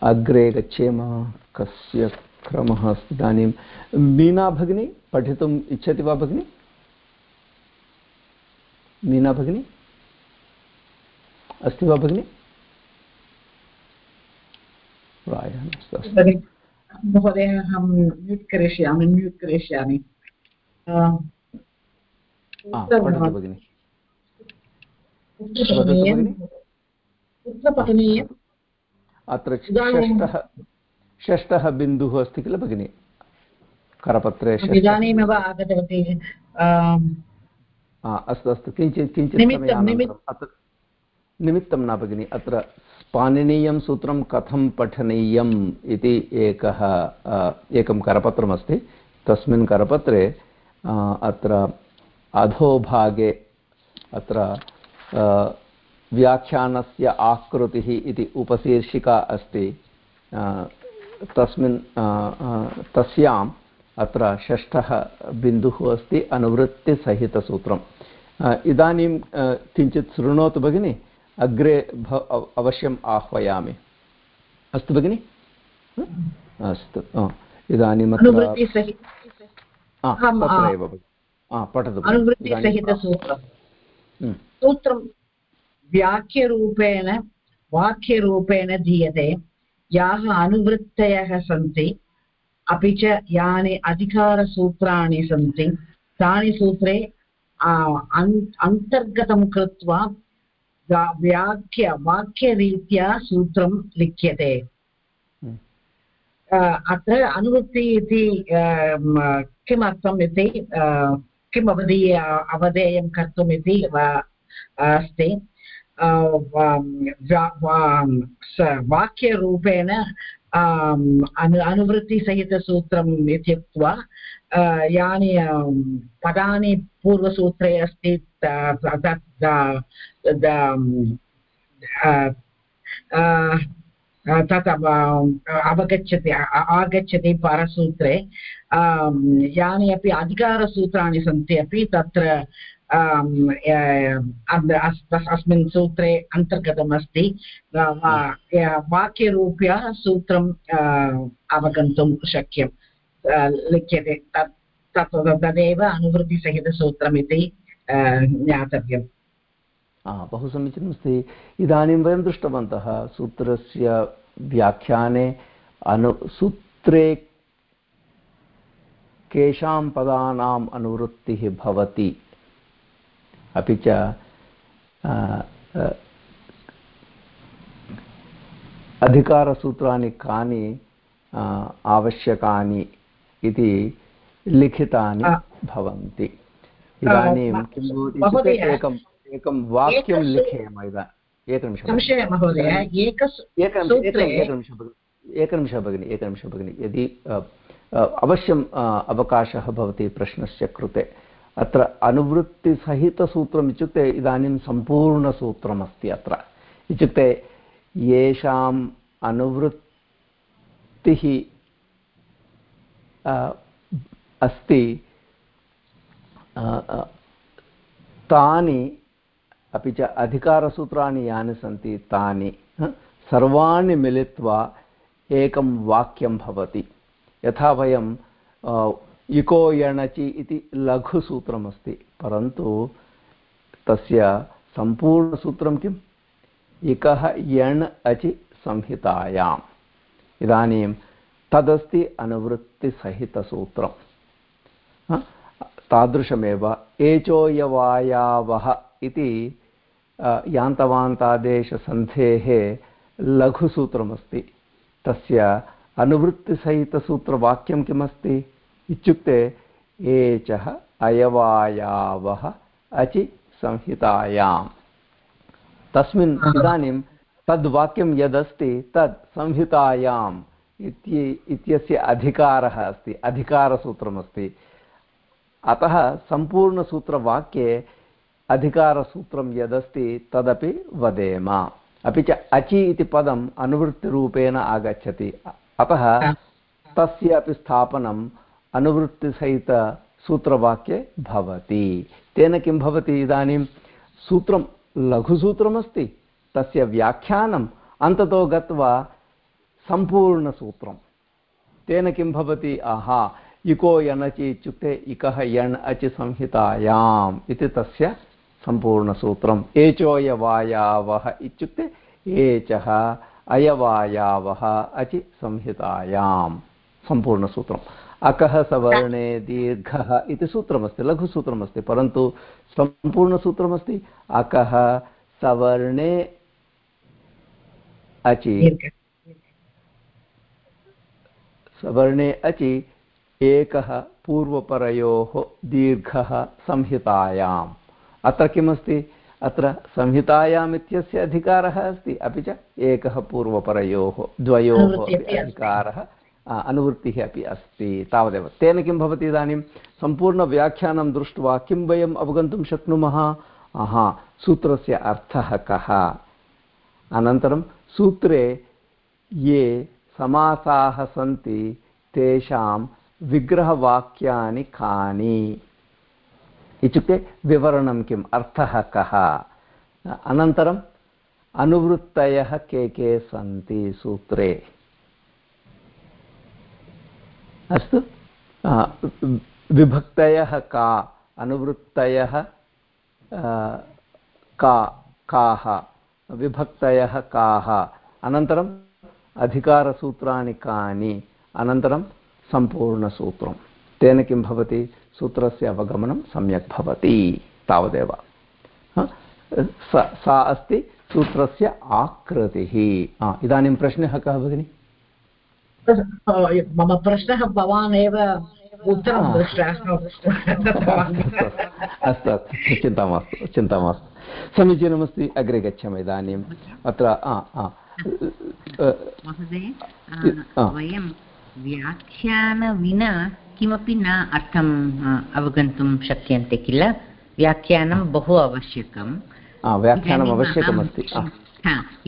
अग्रे गच्छेम। कस्य क्रमः अस्ति इदानीं? मीना भगिनी, पठितुम् इच्छति वा भगिनि? मीना भगिनी? अस्ति वा भगिनि? प्रायः महोदय, अहं म्यूट् करिष्यामि म्यूट् करिष्यामि। अत्र षष्ठः षष्ठः बिन्दुः अस्ति किल भगिनि? करपत्रे इदानीमेव आगतवती अस्तु अस्तु किञ्चित् किञ्चित् निमित्तं न भगिनि अत्र पाणिनीयं सूत्रं कथं पठनीयम् इति एकः एकं करपत्रमस्ति। तस्मिन् करपत्रे अत्र अधोभागे अत्र व्याख्यानस्य आकृतिः इति उपशीर्षिका अस्ति। तस्मिन् तस्याम् अत्र षष्ठः बिन्दुः अस्ति अनुवृत्तिसहितसूत्रम्। इदानीं किञ्चित् शृणोतु भगिनि अग्रे अवश्यम् आह्वयामि। अस्तु भगिनि? अस्तु इदानीम् तत्रैव पठतु हम्म। सूत्रं व्याख्यरूपेण वाक्यरूपेण दीयते याः अनुवृत्तयः सन्ति अपि च यानि अधिकारसूत्राणि सन्ति तानि सूत्रे अन्तर्गतं कृत्वा व्याख्य वाक्यरीत्या सूत्रं लिख्यते। अत्र अनुवृत्ति इति किमर्थम् इति किम् अवधीय, अवधेयं कर्तुम् इति अस्ति. वाक्यरूपेण अनु, अनुवृत्तिसहितसूत्रम् इत्युक्त्वा यानि पदानि पूर्वसूत्रे अस्ति तत् अवगच्छति आगच्छति परसूत्रे। यानि अपि अधिकारसूत्राणि सन्ति अपि, तत्र अस्मिन् सूत्रे अन्तर्गतम् अस्ति वाक्यरूप्या सूत्रम् अवगन्तुं शक्यं लिख्यते। तत् तत्, तदेव अनुवृत्तिसहितसूत्रम् इति ज्ञातव्यम्। बहु समीचीनमस्ति इदानीं वयं दृष्टवन्तः सूत्रस्य व्याख्याने अनु सूत्रे केषां पदानाम् अनुवृत्तिः भवति। अपि च अधिकारसूत्राणि कानि आवश्यकानि इति लिखितानि भवन्ति। इदानीं किं भवति एकम् एकं वाक्यं लिखेम एकनिमिषम् एकनिमिषः भगिनि। एकनिमिषः भगिनि। यदि अवश्यम् अवकाशः भवति प्रश्नस्य कृते। अत्र अनुवृत्तिसहितसूत्रम् इत्युक्ते इदानीं सम्पूर्णसूत्रमस्ति अत्र। इत्युक्ते येषाम् अनुवृत्तिः अस्ति तानि अपि च अधिकारसूत्राणि यानि सन्ति तानि सर्वाणि मिलित्वा एकं वाक्यं भवति। यथा वयं इको यणचि इति लघुसूत्रमस्ति, परन्तु तस्य सम्पूर्णसूत्रं किम्? इकः यण् अचि संहितायाम् इदानीं तदस्ति अनुवृत्तिसहितसूत्रम्। तादृशमेव, एचोयवायावः इति यान्तवान्तादेशसन्धेः लघुसूत्रमस्ति। तस्य अनुवृत्तिसहितसूत्रवाक्यं किमस्ति? इत्युक्ते एचः अयवायावः अचि संहितायाम् तस्मिन् इदानीं तद्वाक्यं यदस्ति तद् संहितायाम् इत्यस्य अधिकारः अस्ति अधिकारसूत्रमस्ति। अतः सम्पूर्णसूत्रवाक्ये अधिकारसूत्रं यदस्ति तदपि वदेम। अपि च अचि इति पदम् अनुवृत्तिरूपेण आगच्छति। अतः तस्य अपि स्थापनम् अनुवृत्तिसहितसूत्रवाक्ये भवति। तेन किं भवति इदानीं? सूत्रं लघुसूत्रमस्ति। तस्य व्याख्यानम् अन्ततो गत्वा सम्पूर्णसूत्रं तेन किं भवति? आहा इको यणचि इत्युक्ते इकः यण् अचि संहितायाम् इति तस्य सम्पूर्णसूत्रम्। एचोयवायावः इत्युक्ते एचः अयवायावः अचि संहितायां सम्पूर्णसूत्रम्। अकः सवर्णे दीर्घः इति सूत्रमस्ति लघुसूत्रमस्ति परन्तु सम्पूर्णसूत्रमस्ति अकः सवर्णे अचि सवर्णे अचि एकः पूर्वपरयोः दीर्घः संहितायाम्। अत्र किमस्ति? अत्र संहितायाम् इत्यस्य अधिकारः अस्ति। अपि च एकः पूर्वपरयोः द्वयोः अधिकारः अनुवृत्तिः अपि अस्ति। तावदेव। तेन किं भवति इदानीं? सम्पूर्णव्याख्यानं दृष्ट्वा किं वयम् अवगन्तुं शक्नुमः? हा सूत्रस्य अर्थः कः? अनन्तरं सूत्रे ये समासाः सन्ति तेषां विग्रहवाक्यानि कानि? इत्युक्ते विवरणं किम् अर्थः कः अनन्तरम् अनुवृत्तयः के के सन्ति सूत्रे अस्तु विभक्तयः का अनुवृत्तयः का काः विभक्तयः काः अनन्तरम् अधिकारसूत्राणि कानि अनन्तरं सम्पूर्णसूत्रं तेन किं भवति सूत्रस्य अवगमनं सम्यक् भवति तावदेव। सा अस्ति सूत्रस्य आकृतिः। इदानीं प्रश्नः कः भगिनि? मम प्रश्नः भवान् एव उत्तरं अस्तु अस्तु चिन्ता मास्तु चिन्ता मास्तु। समीचीनमस्ति अग्रे गच्छामः इदानीम्। अत्र महोदय वयं व्याख्यानविना किमपि न अर्थम् अवगन्तुं शक्यन्ते किल व्याख्यानं बहु आवश्यकं व्याख्यानम् आवश्यकमस्ति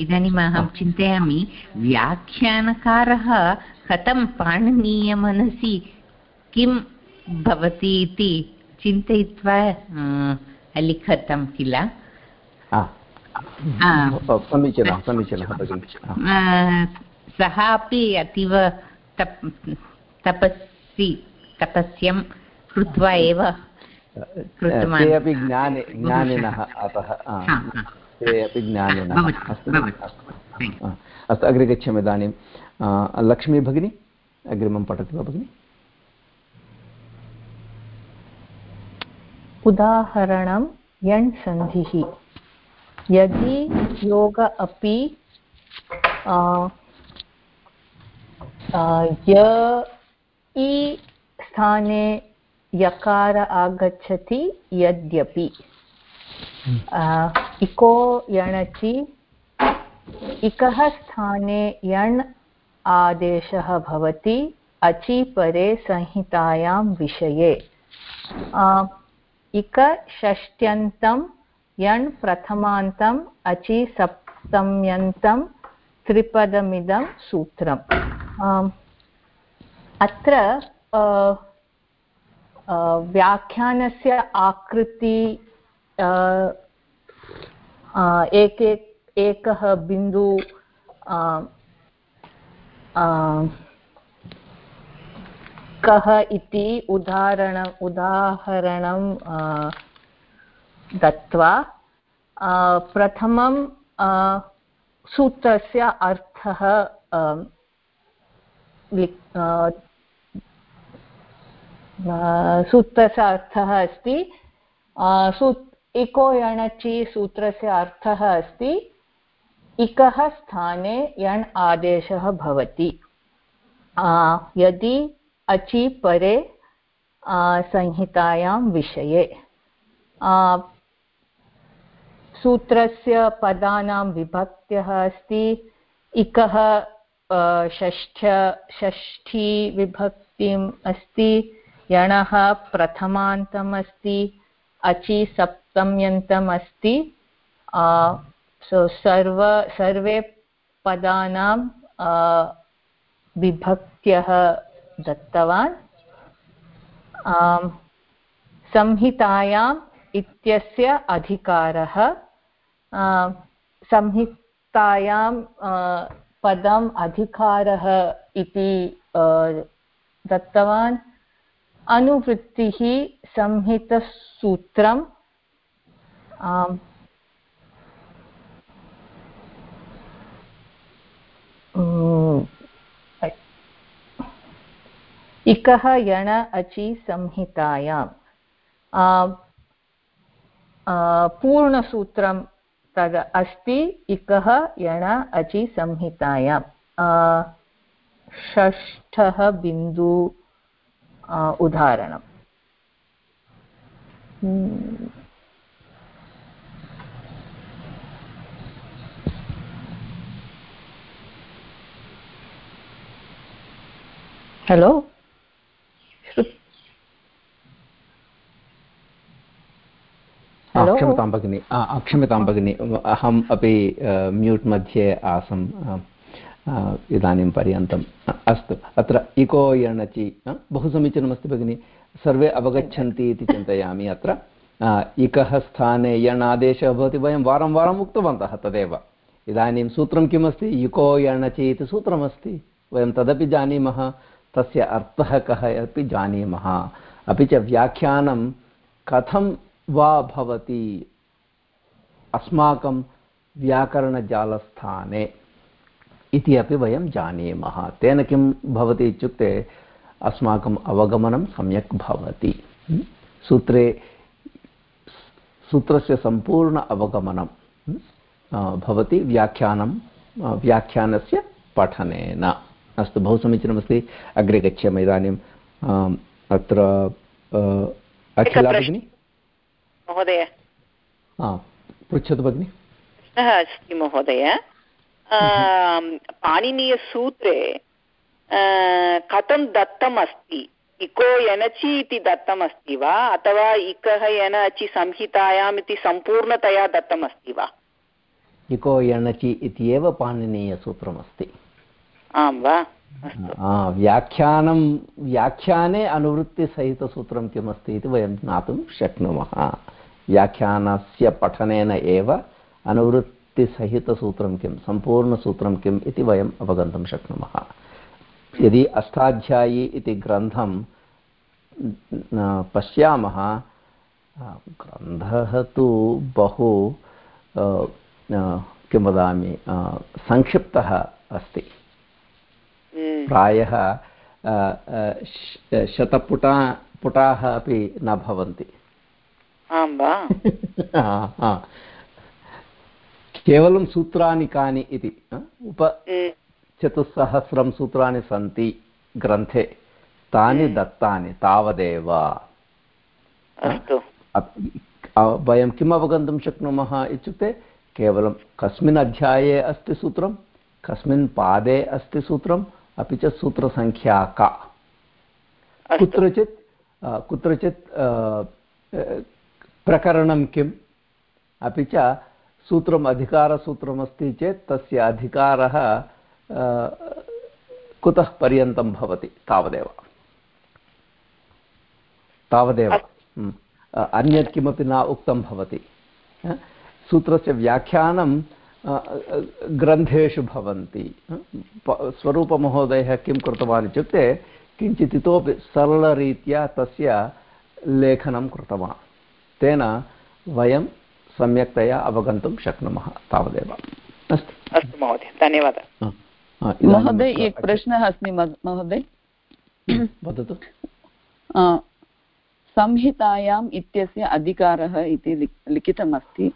इदानीम् अहं चिन्तयामि व्याख्यानकारः कथं पाणिनीयमनसि किं भवति इति चिन्तयित्वा लिखतं किल समीचीनं समीचीनः सः अपि अतीव तप् तपस्वी तपस्यं कृत्वा एव ते अपि ज्ञानि ज्ञानिनः अतः ते अपि ज्ञानिनः। अस्तु अग्रे गच्छामि इदानीं. लक्ष्मी भगिनी अग्रिमं पठति वा भगिनि? उदाहरणं यण् सन्धिः। यदि योग अपि य, इ स्थाने यकार आगच्छति यद्यपि। इको यणचि, इकः स्थाने यण् आदेशः भवति, अचि परे संहितायां विषये। इक षष्ट्यन्तं, यण् प्रथमान्तम् अचि सप्तम्यन्तं, त्रिपदमिदं सूत्रम्। अत्र व्याख्यानस्य आकृति एके एकः बिन्दु कः इति उदाहरण उदाहरणं दत्त्वा प्रथमं सूत्रस्य अर्थः सूत्रस्य अर्थः अस्ति सू इको यणचि सूत्रस्य अर्थः अस्ति, इकः स्थाने यण् आदेशः भवति। यदि अचि परे संहितायां विषये। सूत्रस्य पदानां विभक्त्यः अस्ति, इकः षष्ठ, षष्ठी विभक्तिम् अस्ति, यणः प्रथमान्तम् अस्ति अचि सप्तम्यन्तम् अस्ति सो सर्व, सर्वे पदानां विभक्त्यः दत्तवान्। संहितायाम् इत्यस्य अधिकारः संहितायां पदम् अधिकारः इति दत्तवान्। अनुवृत्तिः संहितसूत्रं इकः यण अचि संहितायां पूर्णसूत्रं तद् अस्ति इकः यण अचि संहितायां। षष्ठः बिन्दु उदाहरणम्। हेलो क्षम्यतां भगिनि क्षम्यतां भगिनि अहम् अपि म्यूट् मध्ये आसम् इदानीं पर्यन्तम्। अस्तु, अत्र इको यणचि बहु समीचीनमस्ति भगिनि। सर्वे अवगच्छन्ति इति चिन्तयामि अत्र। इकः स्थाने यण् आदेशः भवति, वयं वारं वारम् उक्तवन्तः तदेव। इदानीं सूत्रं किमस्ति? युको यणचि इति सूत्रमस्ति। वयं तदपि जानीमः, तस्य अर्थः कः अपि जानीमः। अपि च व्याख्यानं कथं वा भवति अस्माकं व्याकरणजालस्थाने इति अपि वयं जानीमः। तेन किं भवति इत्युक्ते अस्माकम् अवगमनं सम्यक् भवति। सूत्रे सूत्रस्य सम्पूर्ण अवगमनं भवति व्याख्यानं व्याख्यानस्य पठनेन। अस्तु बहु समीचीनमस्ति। अग्रे गच्छामः इदानीम् अत्र अखिला भगिनि? महोदय। पृच्छतु भगिनि। प्रश्नः अस्ति महोदय। पाणिनीयसूत्रे कथं दत्तम् अस्ति इको यनचि इति दत्तम् अस्ति वा? अथवा इकः यन अचि संहितायाम् इति सम्पूर्णतया दत्तम् अस्ति वा? इको यणचि इति एव पाणिनीयसूत्रमस्ति। आं वा? व्याख्यानं व्याख्याने अनुवृत्तिसहितसूत्रं किमस्ति इति वयं ज्ञातुं शक्नुमः। व्याख्यानस्य पठनेन एव अनुवृत्तिसहितसूत्रं किं सम्पूर्णसूत्रं किम् इति वयम् अवगन्तुं शक्नुमः। यदि अष्टाध्यायी इति ग्रन्थं पश्यामः ग्रन्थः तु बहु किं वदामि संक्षिप्तः अस्ति। प्रायः शतपुटा पुटाः अपि न भवन्ति। आं वा केवलं सूत्राणि कानि इति उपचतुस्सहस्रं सूत्राणि सन्ति ग्रन्थे। तानि दत्तानि तावदेव। वयं किम् अवगन्तुं शक्नुमः इत्युक्ते केवलं कस्मिन् अध्याये अस्ति सूत्रं कस्मिन् पादे अस्ति सूत्रम् अपि च सूत्रसङ्ख्या का। कुत्रचित् कुत्रचित् प्रकरणं किम्? अपि च सूत्रम् अधिकारसूत्रमस्ति चेत् तस्य अधिकारः कुतः पर्यन्तं भवति? तावदेव। तावदेव। अन्यत् किमपि न उक्तं भवति। सूत्रस्य व्याख्यानं ग्रन्थेषु भवन्ति। स्वरूपमहोदयः किं कृतवान् इत्युक्ते किञ्चित् इतोपि सरलरीत्या तस्य लेखनं कृतवान्। तेन वयं सम्यक्तया अवगन्तुं शक्नुमः तावदेव। अस्तु। अस्तु महोदय धन्यवादः। महोदय एक प्रश्नः अस्ति महोदय। वदतु। संहितायाम् इत्यस्य अधिकारः इति लिखितमस्ति।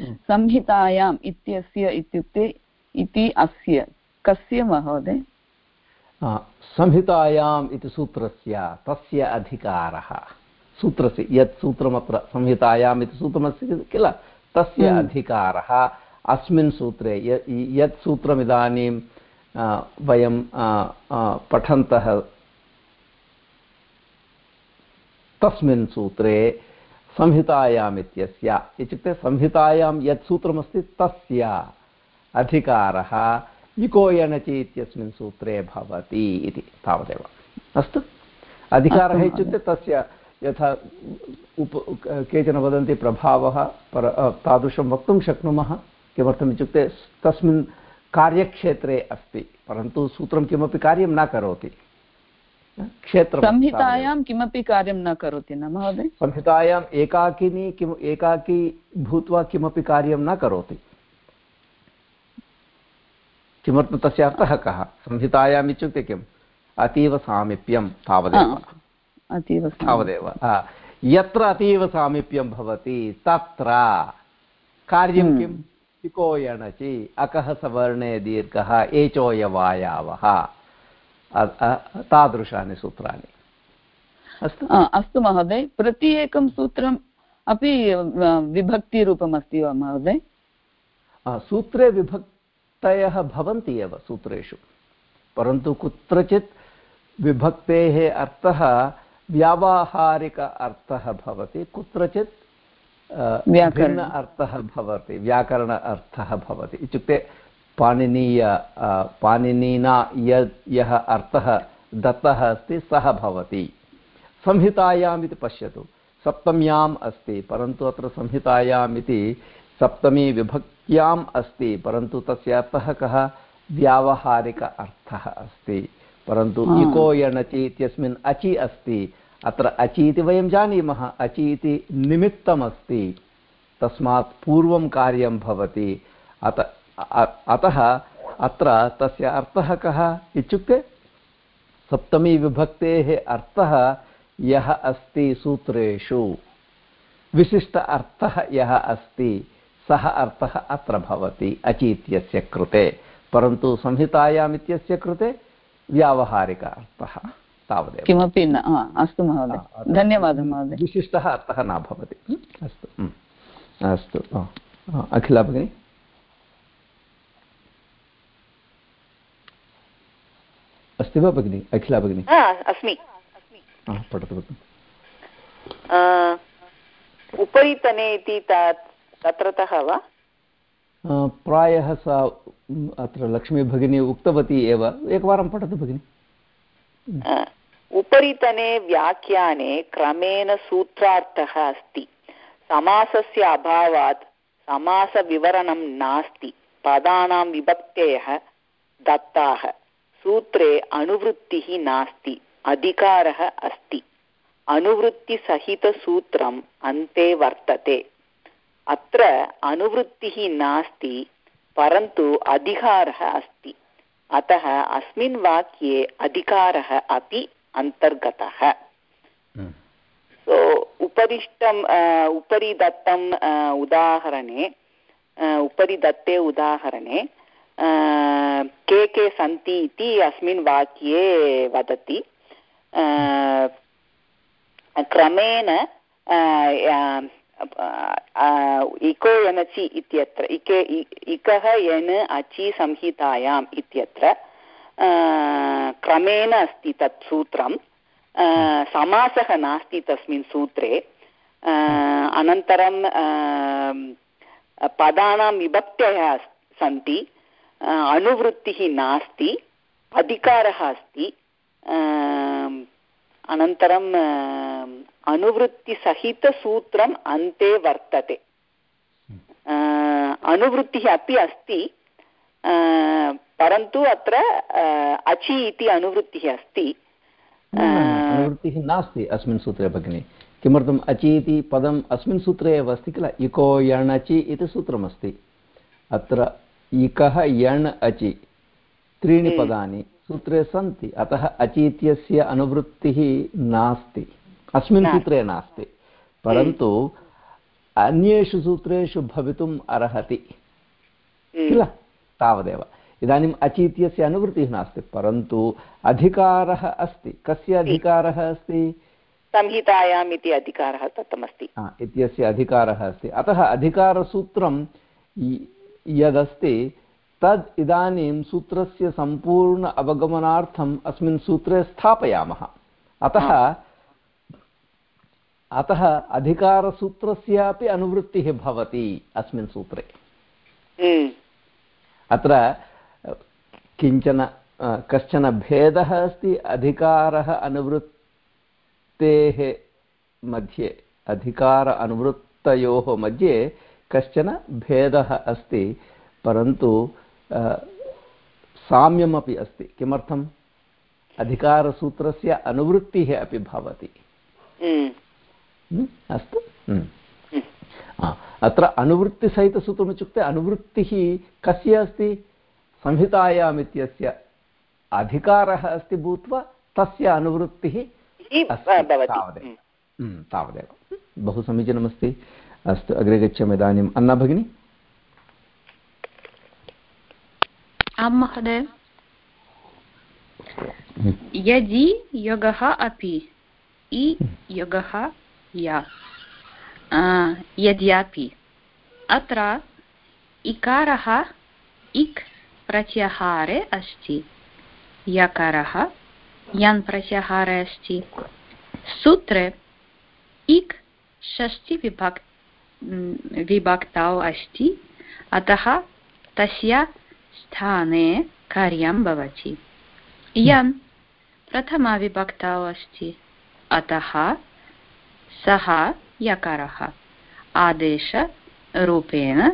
संहितायाम् इत्यस्य इत्युक्ते इति अस्य। कस्य महोदय? संहितायाम् इति सूत्रस्य तस्य अधिकारः। सूत्रस्य यत् सूत्रमत्र संहितायाम् इति सूत्रमस्ति किल? तस्य हम्म। अधिकारः। अस्मिन् सूत्रे यत् सूत्रमिदानीं वयं पठन्तः तस्मिन् सूत्रे संहितायाम् इत्यस्य इत्युक्ते संहितायां यत् सूत्रमस्ति तस्य अधिकारः इको यणचि इत्यस्मिन् सूत्रे भवति इति तावदेव। अस्तु? अधिकारः इत्युक्ते तस्य यथा उप केचन वदन्ति प्रभावः पर तादृशं वक्तुं शक्नुमः किमर्थम् इत्युक्ते तस्मिन् कार्यक्षेत्रे अस्ति परन्तु सूत्रं किमपि कार्यं न करोति। क्षेत्रं संहितायां किमपि कार्यं न करोति न महोदय? संहितायाम् एकाकिनी किम् एकाकी भूत्वा किमपि कार्यं न करोति। किमर्थं तस्य अर्थः कः? संहितायाम् इत्युक्ते किम्? अतीव सामीप्यं तावदेव। अतीव तावदेव यत्र अतीव सामीप्यं भवति तत्र। कार्यं हम्म। किम्? इको यणचि अकः सवर्णे दीर्घः एचोयवायावः तादृशानि सूत्राणि। अस्तु। अस्तु महोदय प्रति एकं सूत्रम् अपि विभक्तिरूपमस्ति वा महोदय? सूत्रे विभक्तयः भवन्ति एव सूत्रेषु। परन्तु कुत्रचित् विभक्तेः अर्थः व्यावहारिक अर्थः भवति कुत्रचित् भिन्न अर्थः भवति व्याकरण अर्थः भवति। इत्युक्ते पाणिनीय पाणिनिना यद् यः अर्थः दत्तः अस्ति सः भवति। संहितायाम् इति पश्यतु। सप्तम्याम् अस्ति परन्तु अत्र संहितायाम् इति सप्तमी विभक्त्याम् अस्ति परन्तु तस्य अर्थः कः? व्यावहारिक अर्थः अस्ति। परन्तु इको यणचि इत्यस्मिन् अचि अस्ति। अत्र अचि इति वयं जानीमः अचि इति निमित्तमस्ति। तस्मात् पूर्वं कार्यं भवति। अत अतः अत्र तस्य अर्थः कः इत्युक्ते सप्तमीविभक्तेः अर्थः यः अस्ति सूत्रेषु। विशिष्ट अर्थः यः अस्ति सः अर्थः अत्र भवति अचि इत्यस्य कृते। परन्तु संहितायाम् इत्यस्य कृते व्यावहारिक अर्थः तावदेव। किमपि न अस्तु महोदय। धन्यवादः महोदय। विशिष्टः अर्थः न भवति। अस्तु। अस्तु अखिला भगिनी। अस्ति वा भगिनि? अखिला भगिनी? अस्मि। पठतु भगिनि। उपरितने इति तत्रतः वा? प्रायः सा अत्र लक्ष्मीभगिनी उक्तवती एव। एकवारं पठतु भगिनि। उपरितने व्याख्याने क्रमेण सूत्रार्थः अस्ति। समासस्य अभावात् समासविवरणं नास्ति। पदानां विभक्तयः दत्ताः। सूत्रे अनुवृत्तिः नास्ति। अधिकारः अस्ति। अनुवृत्तिसहितसूत्रम् अन्ते वर्तते। अत्र अनुवृत्तिः नास्ति परन्तु अधिकारः अस्ति। अतः अस्मिन् वाक्ये अधिकारः अपि अन्तर्गतः। सो उपरिष्टम् उपरि दत्तम् उदाहरणे उपरि दत्ते उदाहरणे के के सन्ति इति अस्मिन् वाक्ये वदति। क्रमेण इको यनचि इत्यत्र इके इकः यन् अचि संहितायाम् इत्यत्र क्रमेण अस्ति तत् सूत्रं समासः नास्ति तस्मिन् सूत्रे अनन्तरं पदानां विभक्तयः सन्ति अनुवृत्तिः नास्ति अधिकारः अस्ति अनन्तरं अनुवृत्तिसहितसूत्रम् अन्ते वर्तते। अनुवृत्तिः अपि अस्ति। परन्तु अत्र अचि इति अनुवृत्तिः अस्ति। अनुवृत्तिः नास्ति अस्मिन् सूत्रे भगिनि। किमर्थम् अचि इति पदम् अस्मिन् सूत्रे एव अस्ति किल? इको यणचि इति सूत्रमस्ति। अत्र इकः यण् अचि त्रीणि हम्म। पदानि सूत्रे सन्ति। अतः अचि इत्यस्य अनुवृत्तिः नास्ति। अस्मिन् सूत्रे नास्ति। परन्तु अन्येषु सूत्रेषु भवितुम् अर्हति। किल? तावदेव। इदानीम् अचि इत्यस्य अनुवृत्तिः नास्ति परन्तु अधिकारः अस्ति। कस्य अधिकारः अस्ति? संहितायाम् इति अधिकारः दत्तमस्ति इत्यस्य अधिकारः अस्ति। अतः अधिकारसूत्रं यदस्ति तद् इदानीं सूत्रस्य सम्पूर्ण अवगमनार्थम् अस्मिन् सूत्रे स्थापयामः। अतः अतः अधिकारसूत्रस्यापि अनुवृत्तिः भवति अस्मिन् सूत्रे हम्म। अत्र किंचन कश्चन भेदः अस्ति अधिकारः अनुवृत्तेः मध्ये अधिकार अनुवृत्तयोः मध्ये कश्चन भेदः अस्ति परन्तु साम्यमपि अस्ति किमर्थम् अधिकारसूत्रस्य अनुवृत्तिः अपि भवति हम्म। अस्तु हम्म। अत्र अनुवृत्तिसहितसूत्रम् इत्युक्ते अनुवृत्तिः कस्य अस्ति संहितायाम् इत्यस्य अधिकारः अस्ति भूत्वा तस्य अनुवृत्तिः तावदेव तावदेव बहु समीचीनमस्ति अस्तु अग्रे गच्छामि इदानीम् अन्ना भगिनी आं महोदय यदि योगः अपि इ योगः यद्यापि अत्र इकारः इक् प्रत्याहारे अस्ति। यकारः यन् प्रत्याहारे अस्ति। सूत्रे इक् षष्टिविभक् विभक्तौ अस्ति। अतः तस्य स्थाने कार्यं भवति। यन् प्रथमविभक्तौ अस्ति। अतः सः यकारः। आदेशरूपेण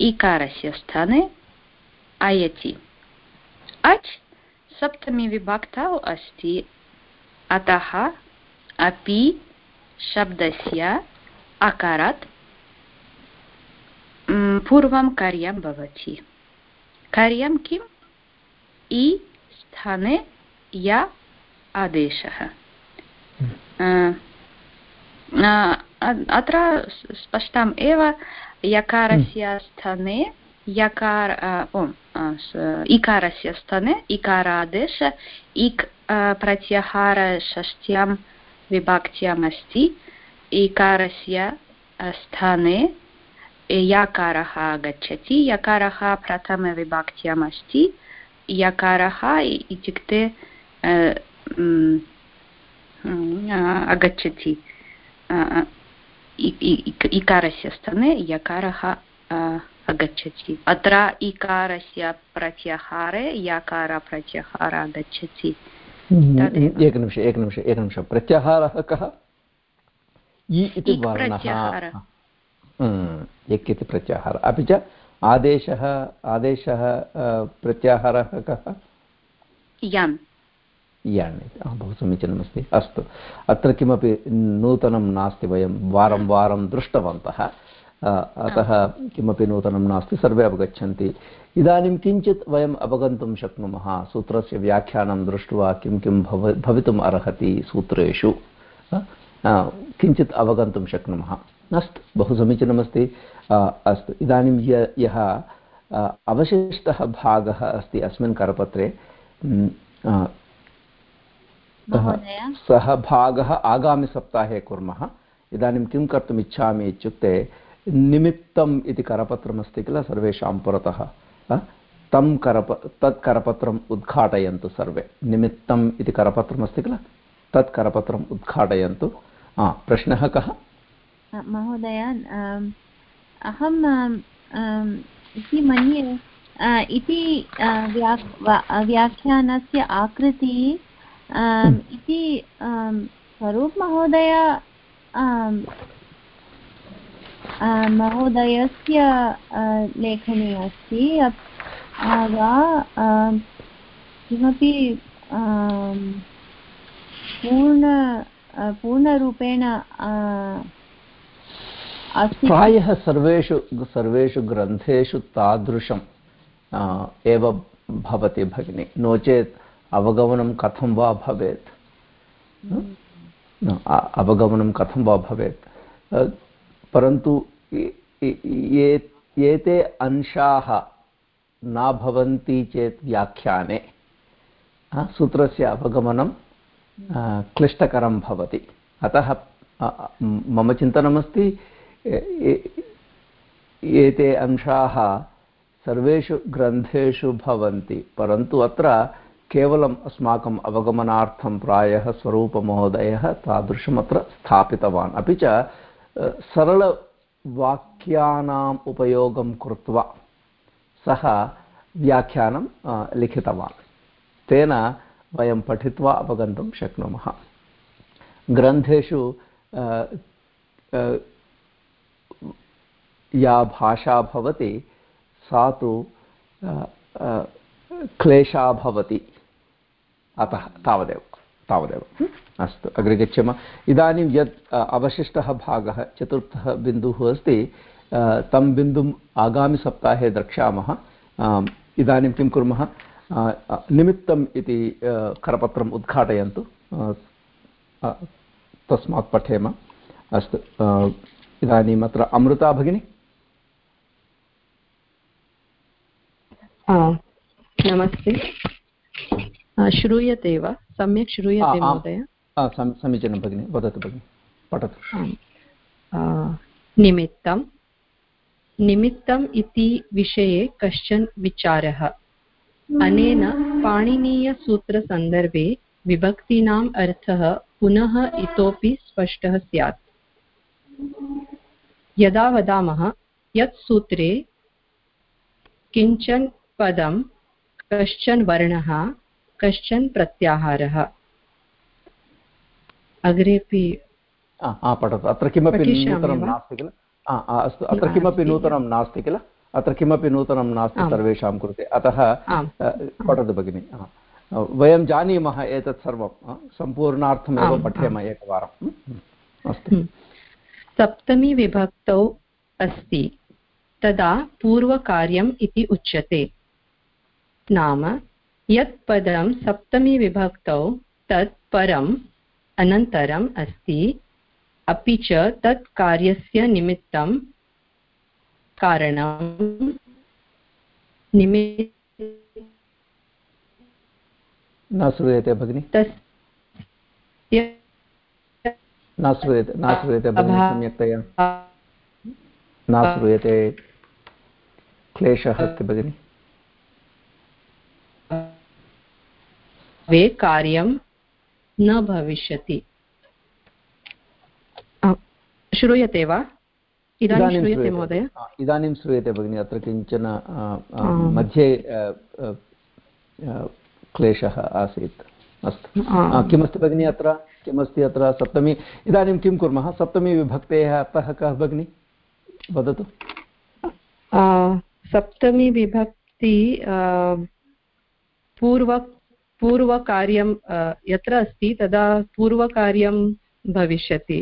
इकारस्य स्थाने आयति। अच् सप्तमीविभक्तौ अस्ति। अतः अपि शब्दस्य अकारात् पूर्वं कार्यं भवति। कार्यं किम्? इ स्थाने या आदेशः। अत्र स्पष्टम् एव यकारस्य स्थाने यकार इकारस्य स्थाने इकारादेश इक् प्रत्याहारषष्ट्यां विभक्त्याम् अस्ति इकारस्य स्थाने यकारः आगच्छति यकारः प्रथमविभक्त्याम् अस्ति यकारः इत्युक्ते आगच्छति इकारस्य स्थाने यकारः आगच्छति अत्र इकारस्य प्रत्याहारे यकार प्रत्याहार आगच्छति एकनिमिष एकनिमिष एकनिमिष प्रत्याहारः कः इ इति वर्णः यक् इति प्रत्याहारः अपि च आदेशः आदेशः प्रत्याहारः कः यन् यण् इति बहु समीचीनमस्ति। अस्तु। अत्र किमपि नूतनं नास्ति वयं वारं वारं दृष्टवन्तः। अतः किमपि नूतनं नास्ति सर्वे अवगच्छन्ति। इदानीं किञ्चित् वयम् अवगन्तुं शक्नुमः सूत्रस्य व्याख्यानं दृष्ट्वा किं किं भव भवितुम् अर्हति सूत्रेषु। किञ्चित् अवगन्तुं शक्नुमः। अस्तु बहु समीचीनमस्ति। अस्तु। इदानीं य यः अवशिष्टः भागः अस्ति अस्मिन् करपत्रे। सः भागः आगामिसप्ताहे कुर्मः। इदानीं किं कर्तुम् इच्छामि इत्युक्ते निमित्तम् इति करपत्रमस्ति किल सर्वेषां पुरतः? तं करप तत् करपत्रम् उद्घाटयन्तु सर्वे। निमित्तम् इति करपत्रमस्ति किल? तत् करपत्रम् उद्घाटयन्तु। प्रश्नः कः? महोदय अहम् इति मन्ये इति व्याख्यानस्य आकृतिः इति स्वरूप् महोदय महोदयस्य लेखनी अस्ति। वा किमपि पूर्ण पूर्णरूपेण प्रायः सर्वेषु सर्वेषु ग्रन्थेषु तादृशं एव भवति भगिनि। नो चेत् अवगमनं कथं वा भवेत्? अवगमनं कथं वा भवेत्? परन्तु एते अंशाः न भवन्ति चेत् व्याख्याने सूत्रस्य अवगमनं क्लिष्टकरं भवति। अतः मम चिन्तनमस्ति एते अंशाः सर्वेषु ग्रन्थेषु भवन्ति परन्तु अत्र केवलम् अस्माकम् अवगमनार्थं प्रायः स्वरूपमहोदयः तादृशम् अत्र स्थापितवान्। अपि च सरलवाक्यानाम् उपयोगं कृत्वा सः व्याख्यानं लिखितवान्। तेन वयं पठित्वा अवगन्तुं शक्नुमः। ग्रन्थेषु या भाषा भवति, सा तु क्लेशा भवति। अतः तावदेव तावदेव। अस्तु, अग्रे गच्छामः। इदानीं यत् अवशिष्टः भागः, चतुर्थः बिन्दुः अस्ति तं बिन्दुम् आगामिसप्ताहे द्रक्ष्यामः। इदानीं किं कुर्मः? निमित्तम् इति करपत्रम् उद्घाटयन्तु। तस्मात् पठेम। अस्तु इदानीम् अत्र अमृता भगिनी। नमस्ते। श्रूयते वा सम्यक् श्रूयते महोदय समीचीनं भगिनि वदतु भगिनि पठतु निमित्तं निमित्तम् इति विषये कश्चन विचारः अनेन पाणिनीयसूत्रसन्दर्भे विभक्तीनाम् अर्थः पुनः इतोपि स्पष्टः स्यात् यदा वदामः यत् सूत्रे किंचन पदं कश्चन वर्णः कश्चन प्रत्याहारः। अग्रेपि पठतु। अत्र किमपि नूतनं नास्ति किल? अस्तु। अत्र किमपि नूतनं नास्ति किल? अत्र किमपि नूतनं नास्ति सर्वेषां कृते। अतः पठतु भगिनि। वयं जानीमः एतत् सर्वं। सम्पूर्णार्थमेव पठेम एकवारम् अस्तु। सप्तमीविभक्तौ अस्ति। तदा पूर्वकार्यम् इति उच्यते। नाम यत् पदं सप्तमीविभक्तौ तत् परम् अनन्तरम् अस्ति अपि च तत् कार्यस्य निमित्तं कारणं निमित्त न श्रूयते भगिनि। न श्रूयते न श्रूयते भगिनि सम्यक्तया। न श्रूयते। क्लेशः अस्ति भगिनि। वे कार्यं न भविष्यति। श्रूयते वा? इदानीं श्रूयते महोदय? इदानीं श्रूयते भगिनि अत्र किंचन मध्ये क्लेशः आसीत्। अस्तु। किमस्ति भगिनि अत्र? किमस्ति अत्र सप्तमी? इदानीं किं कुर्मः? सप्तमी विभक्तेः अर्थः कः भगिनि? वदतु। सप्तमी विभक्ति पूर्व पूर्वकार्यं यत्र अस्ति तदा पूर्वकार्यं भविष्यति।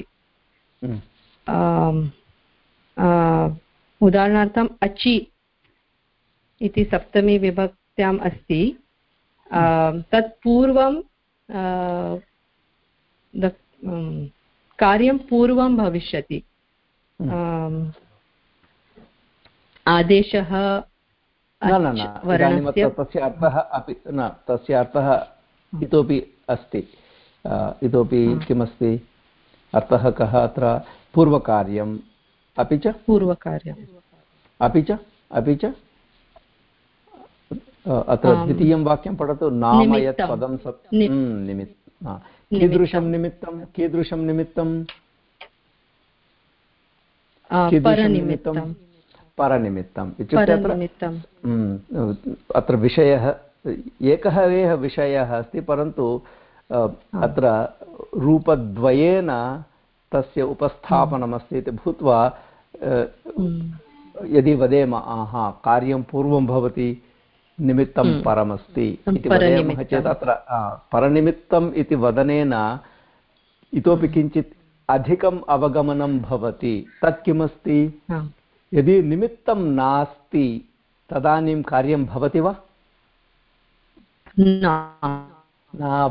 उदाहरणार्थम् अचि इति सप्तमी विभक्त्याम् अस्ति। तत् पूर्वं कार्यं पूर्वं भविष्यति। आदेशः न न न इदानीम् अत्र तस्य अर्थः अपि न तस्य अर्थः इतोपि अस्ति। इतोपि किमस्ति? अर्थः कः अत्र? पूर्वकार्यम्। अपि च? पूर्वकार्यम्। अपि च? अपि च? अत्र द्वितीयं वाक्यं पठतु। नाम यत् पदं सत् निमित् कीदृशं निमित्तं? कीदृशं निमित्तं? कीदृशं निमित्तं? परनिमित्तम्। इत्युक्ते अत्र अत्र विषयः एकः एव विषयः अस्ति परन्तु अत्र रूपद्वयेन तस्य उपस्थापनमस्ति इति भूत्वा यदि वदेम आहा कार्यं पूर्वं भवति निमित्तं हम्म। परमस्ति इति वदामः चेत् अत्र परनिमित्तम् इति वदनेन इतोपि किञ्चित् अधिकम् अवगमनं भवति। तत् किमस्ति? यदि निमित्तं नास्ति तदानीं कार्यं भवति वा? न।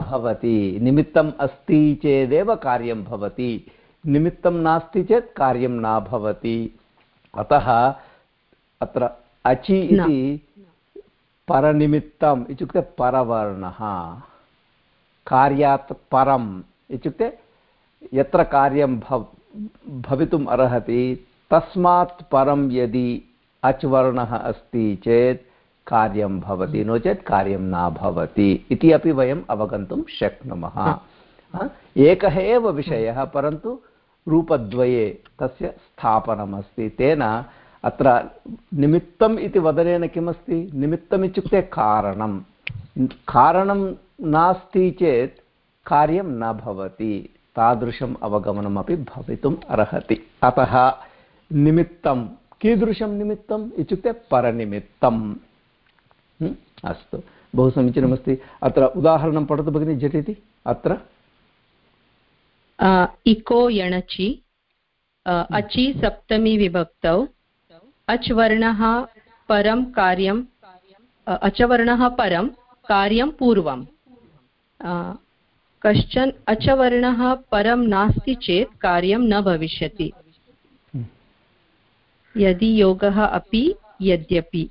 भवति। निमित्तम् अस्ति चेदेव कार्यं भवति। निमित्तं नास्ति चेत् कार्यं न भवति। अतः अत्र अचि इति परनिमित्तम् इत्युक्ते परवर्णः। कार्यात् परम् इत्युक्ते यत्र कार्यं भव भवितुम् अर्हति तस्मात् परं यदि अच् वर्णः अस्ति चेत् कार्यं भवति नो चेत् कार्यं न भवति इति अपि वयम् अवगन्तुं शक्नुमः। एकः एव विषयः परन्तु रूपद्वये तस्य स्थापनमस्ति। तेन अत्र निमित्तम् इति वदनेन किमस्ति? निमित्तम् इत्युक्ते कारणं कारणं नास्ति चेत् कार्यं न भवति। तादृशम् अवगमनमपि भवितुम् अर्हति। अतः निमित्तं कीदृशं निमित्तम् इत्युक्ते परनिमित्तम्। अस्तु। बहु समीचीनमस्ति। अत्र उदाहरणं पठतु भगिनि, झटिति। अत्र? इको यणचि। अचि सप्तमी विभक्तौ। अच्वर्णः परं कार्यं। अचवर्णः परं कार्यं पूर्वं कश्चन अचवर्णः परं नास्ति चेत् कार्यं न भविष्यति। यदि योगः अपि यद्यपि।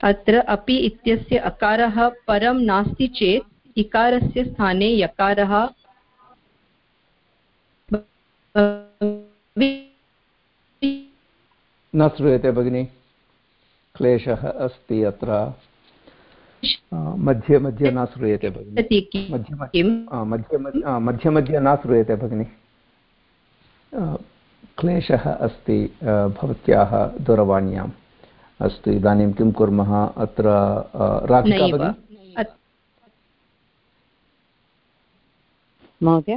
अत्र अपि इत्यस्य अकारः परं नास्ति चेत् इकारस्य स्थाने यकारः न श्रूयते भगिनि। क्लेशः अस्ति अत्र। मध्ये मध्ये न श्रूयते भगिनि। मध्ये मध्ये मध्ये मध्ये न श्रूयते भगिनि। क्लेशः अस्ति भवत्याः दूरवाण्याम्। अस्तु इदानीं किं कुर्मः? अत्र राधिका भगिनि? महोदय?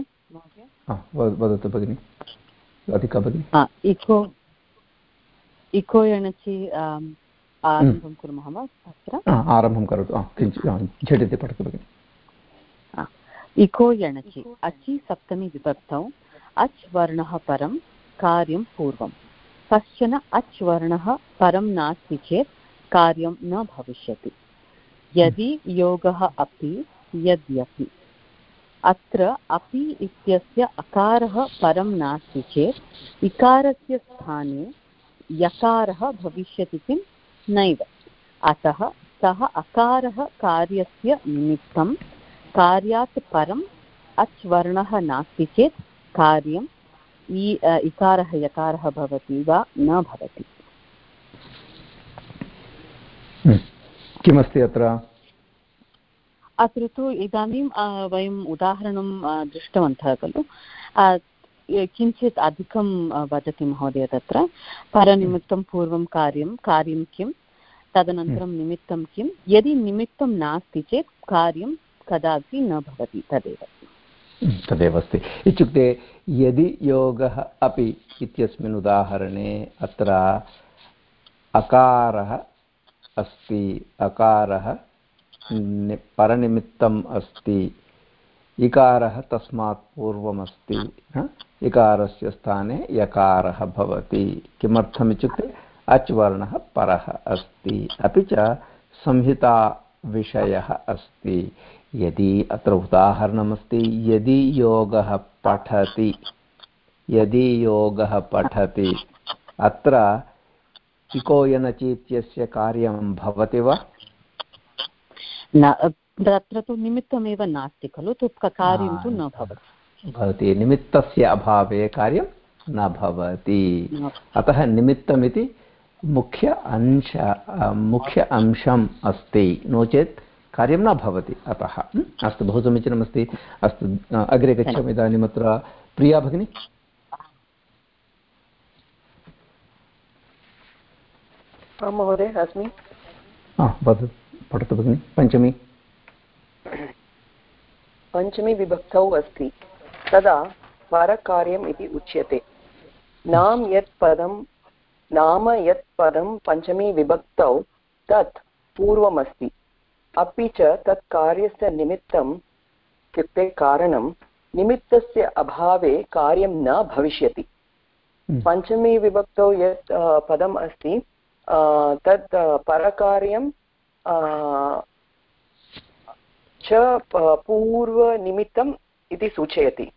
वदतु भगिनि। राधिका भगिनि। इको इको एणचि आरम्भं कुर्मः वा अत्र? आरम्भं करोतु। किञ्चित् झटिति पठतु भगिनि। इको यणचि अचि सप्तमी विभक्तौ अच् वर्णः परं कार्यं पूर्वं। कश्चन अच् वर्णः परं नास्ति चेत् कार्यं न भविष्यति। यदि योगः अपि, यद्यपि। अत्र अपि इत्यस्य अकारः परं नास्ति चेत् इकारस्य स्थाने यकारः भविष्यति किं? नैव। अतः सः अकारः कार्यस्य निमित्तं कार्यात् परम् अच् वर्णः नास्ति चेत् कार्यं इकारः यकारः भवति वा न भवति। हम्म। किमस्ति अत्र? अत्र तु इदानीं वयम् उदाहरणं दृष्टवन्तः खलु। किञ्चित् अधिकं वदति महोदय तत्र। परनिमित्तं पूर्वं कार्यं कार्यं किं तदनन्तरं हम्म। निमित्तं किं यदि निमित्तं नास्ति चेत् कार्यं कदापि न भवति तदेव। तदेव अस्ति इत्युक्ते यदि योगः अपि इत्यस्मिन् उदाहरणे अत्र अकारः अस्ति, अकारः परनिमित्तम् अस्ति, इकारः तस्मात् पूर्वमस्ति इकारस्य स्थाने यकारः भवति। किमर्थम् इत्युक्ते अच् वर्णः परः अस्ति। अपि च संहिताविषयः अस्ति। यदि अत्र उदाहरणमस्ति यदि योगः पठति यदि योगः पठति अत्र इकोयनचि इत्यस्य कार्यं भवति वा? न तत्र तु निमित्तमेव नास्ति खलु तु कार्यं तु न भवति। भवति निमित्तस्य अभावे कार्यं न भवति। अतः निमित्तमिति मुख्य अंश मुख्य अंशम् अस्ति। नो चेत् कार्यं न भवति। अतः। अस्तु बहु समीचीनमस्ति अस्तु अग्रे गच्छामि इदानीम् अत्र प्रिया भगिनी। महोदय अस्मि। वदतु पठतु भगिनि। पञ्चमी। पञ्चमी विभक्तौ अस्ति। तदा परकार्यम् इति उच्यते। नाम यत् पदं नाम यत् पदं पञ्चमी विभक्तौ तत् पूर्वमस्ति। अपि च तत् कार्यस्य निमित्तम् इत्युक्ते कारणं निमित्तस्य अभावे कार्यं न भविष्यति हम्म। पञ्चमी विभक्तौ यत् पदम् अस्ति तत् परकार्यं च पूर्वनिमित्तम् इति सूचयति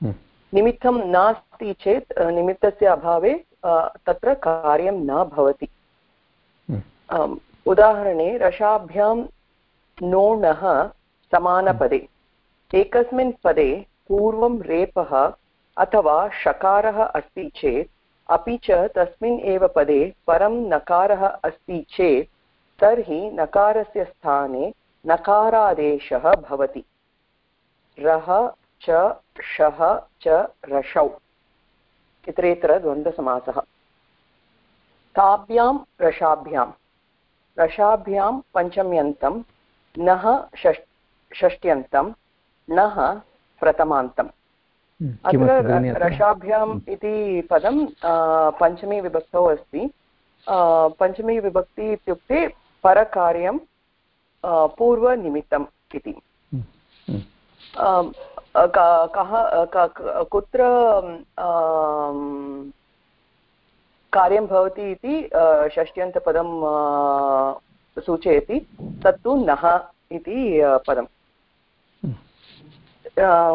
हम्म। निमित्तं नास्ति चेत् निमित्तस्य अभावे तत्र कार्यं न भवति हम्म। उदाहरणे रसाभ्यां नोणः समानपदे। एकस्मिन् पदे पूर्वं रेपः अथवा षकारः अस्ति चेत्, अपि च तस्मिन् एव पदे परं नकारः अस्ति चेत्, तर्हि नकारस्य स्थाने नकारादेशः भवति। रः, च, शः, च रषौ इतरेतरद्वन्द्वसमासः ताभ्यां रसाभ्यां रसाभ्यां पञ्चम्यन्तं नः षष् षष्ट्यन्तं नः प्रथमान्तम् हम्म, अत्र रसाभ्याम् हम्म। इति पदं पञ्चमी विभक्तौ अस्ति। पञ्चमी विभक्ति इत्युक्ते परकार्यं पूर्वनिमित्तम् इति। हम्म, कः कुत्र कार्यं भवति इति षष्ट्यन्तपदं सूचयति तत्तु नः इति पदम्।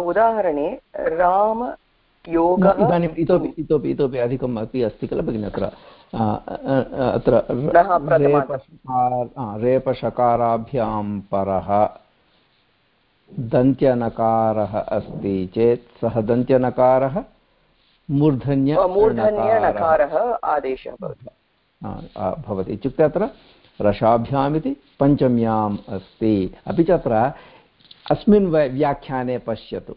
उदाहरणे रामयोगः इदानीम् इतोपि इतोपि इतोपि अधिकम् अपि अस्ति किल भगिनि अत्र। अत्र रेपशकाराभ्यां परः दन्त्यनकारः अस्ति चेत् सः दन्त्यनकारः मूर्धन्य मूर्धन्यनकारः आदेशः भवति। इत्युक्ते अत्र रसाभ्यामिति पञ्चम्याम् अस्ति। अपि च अत्र अस्मिन् व्याख्याने पश्यतु।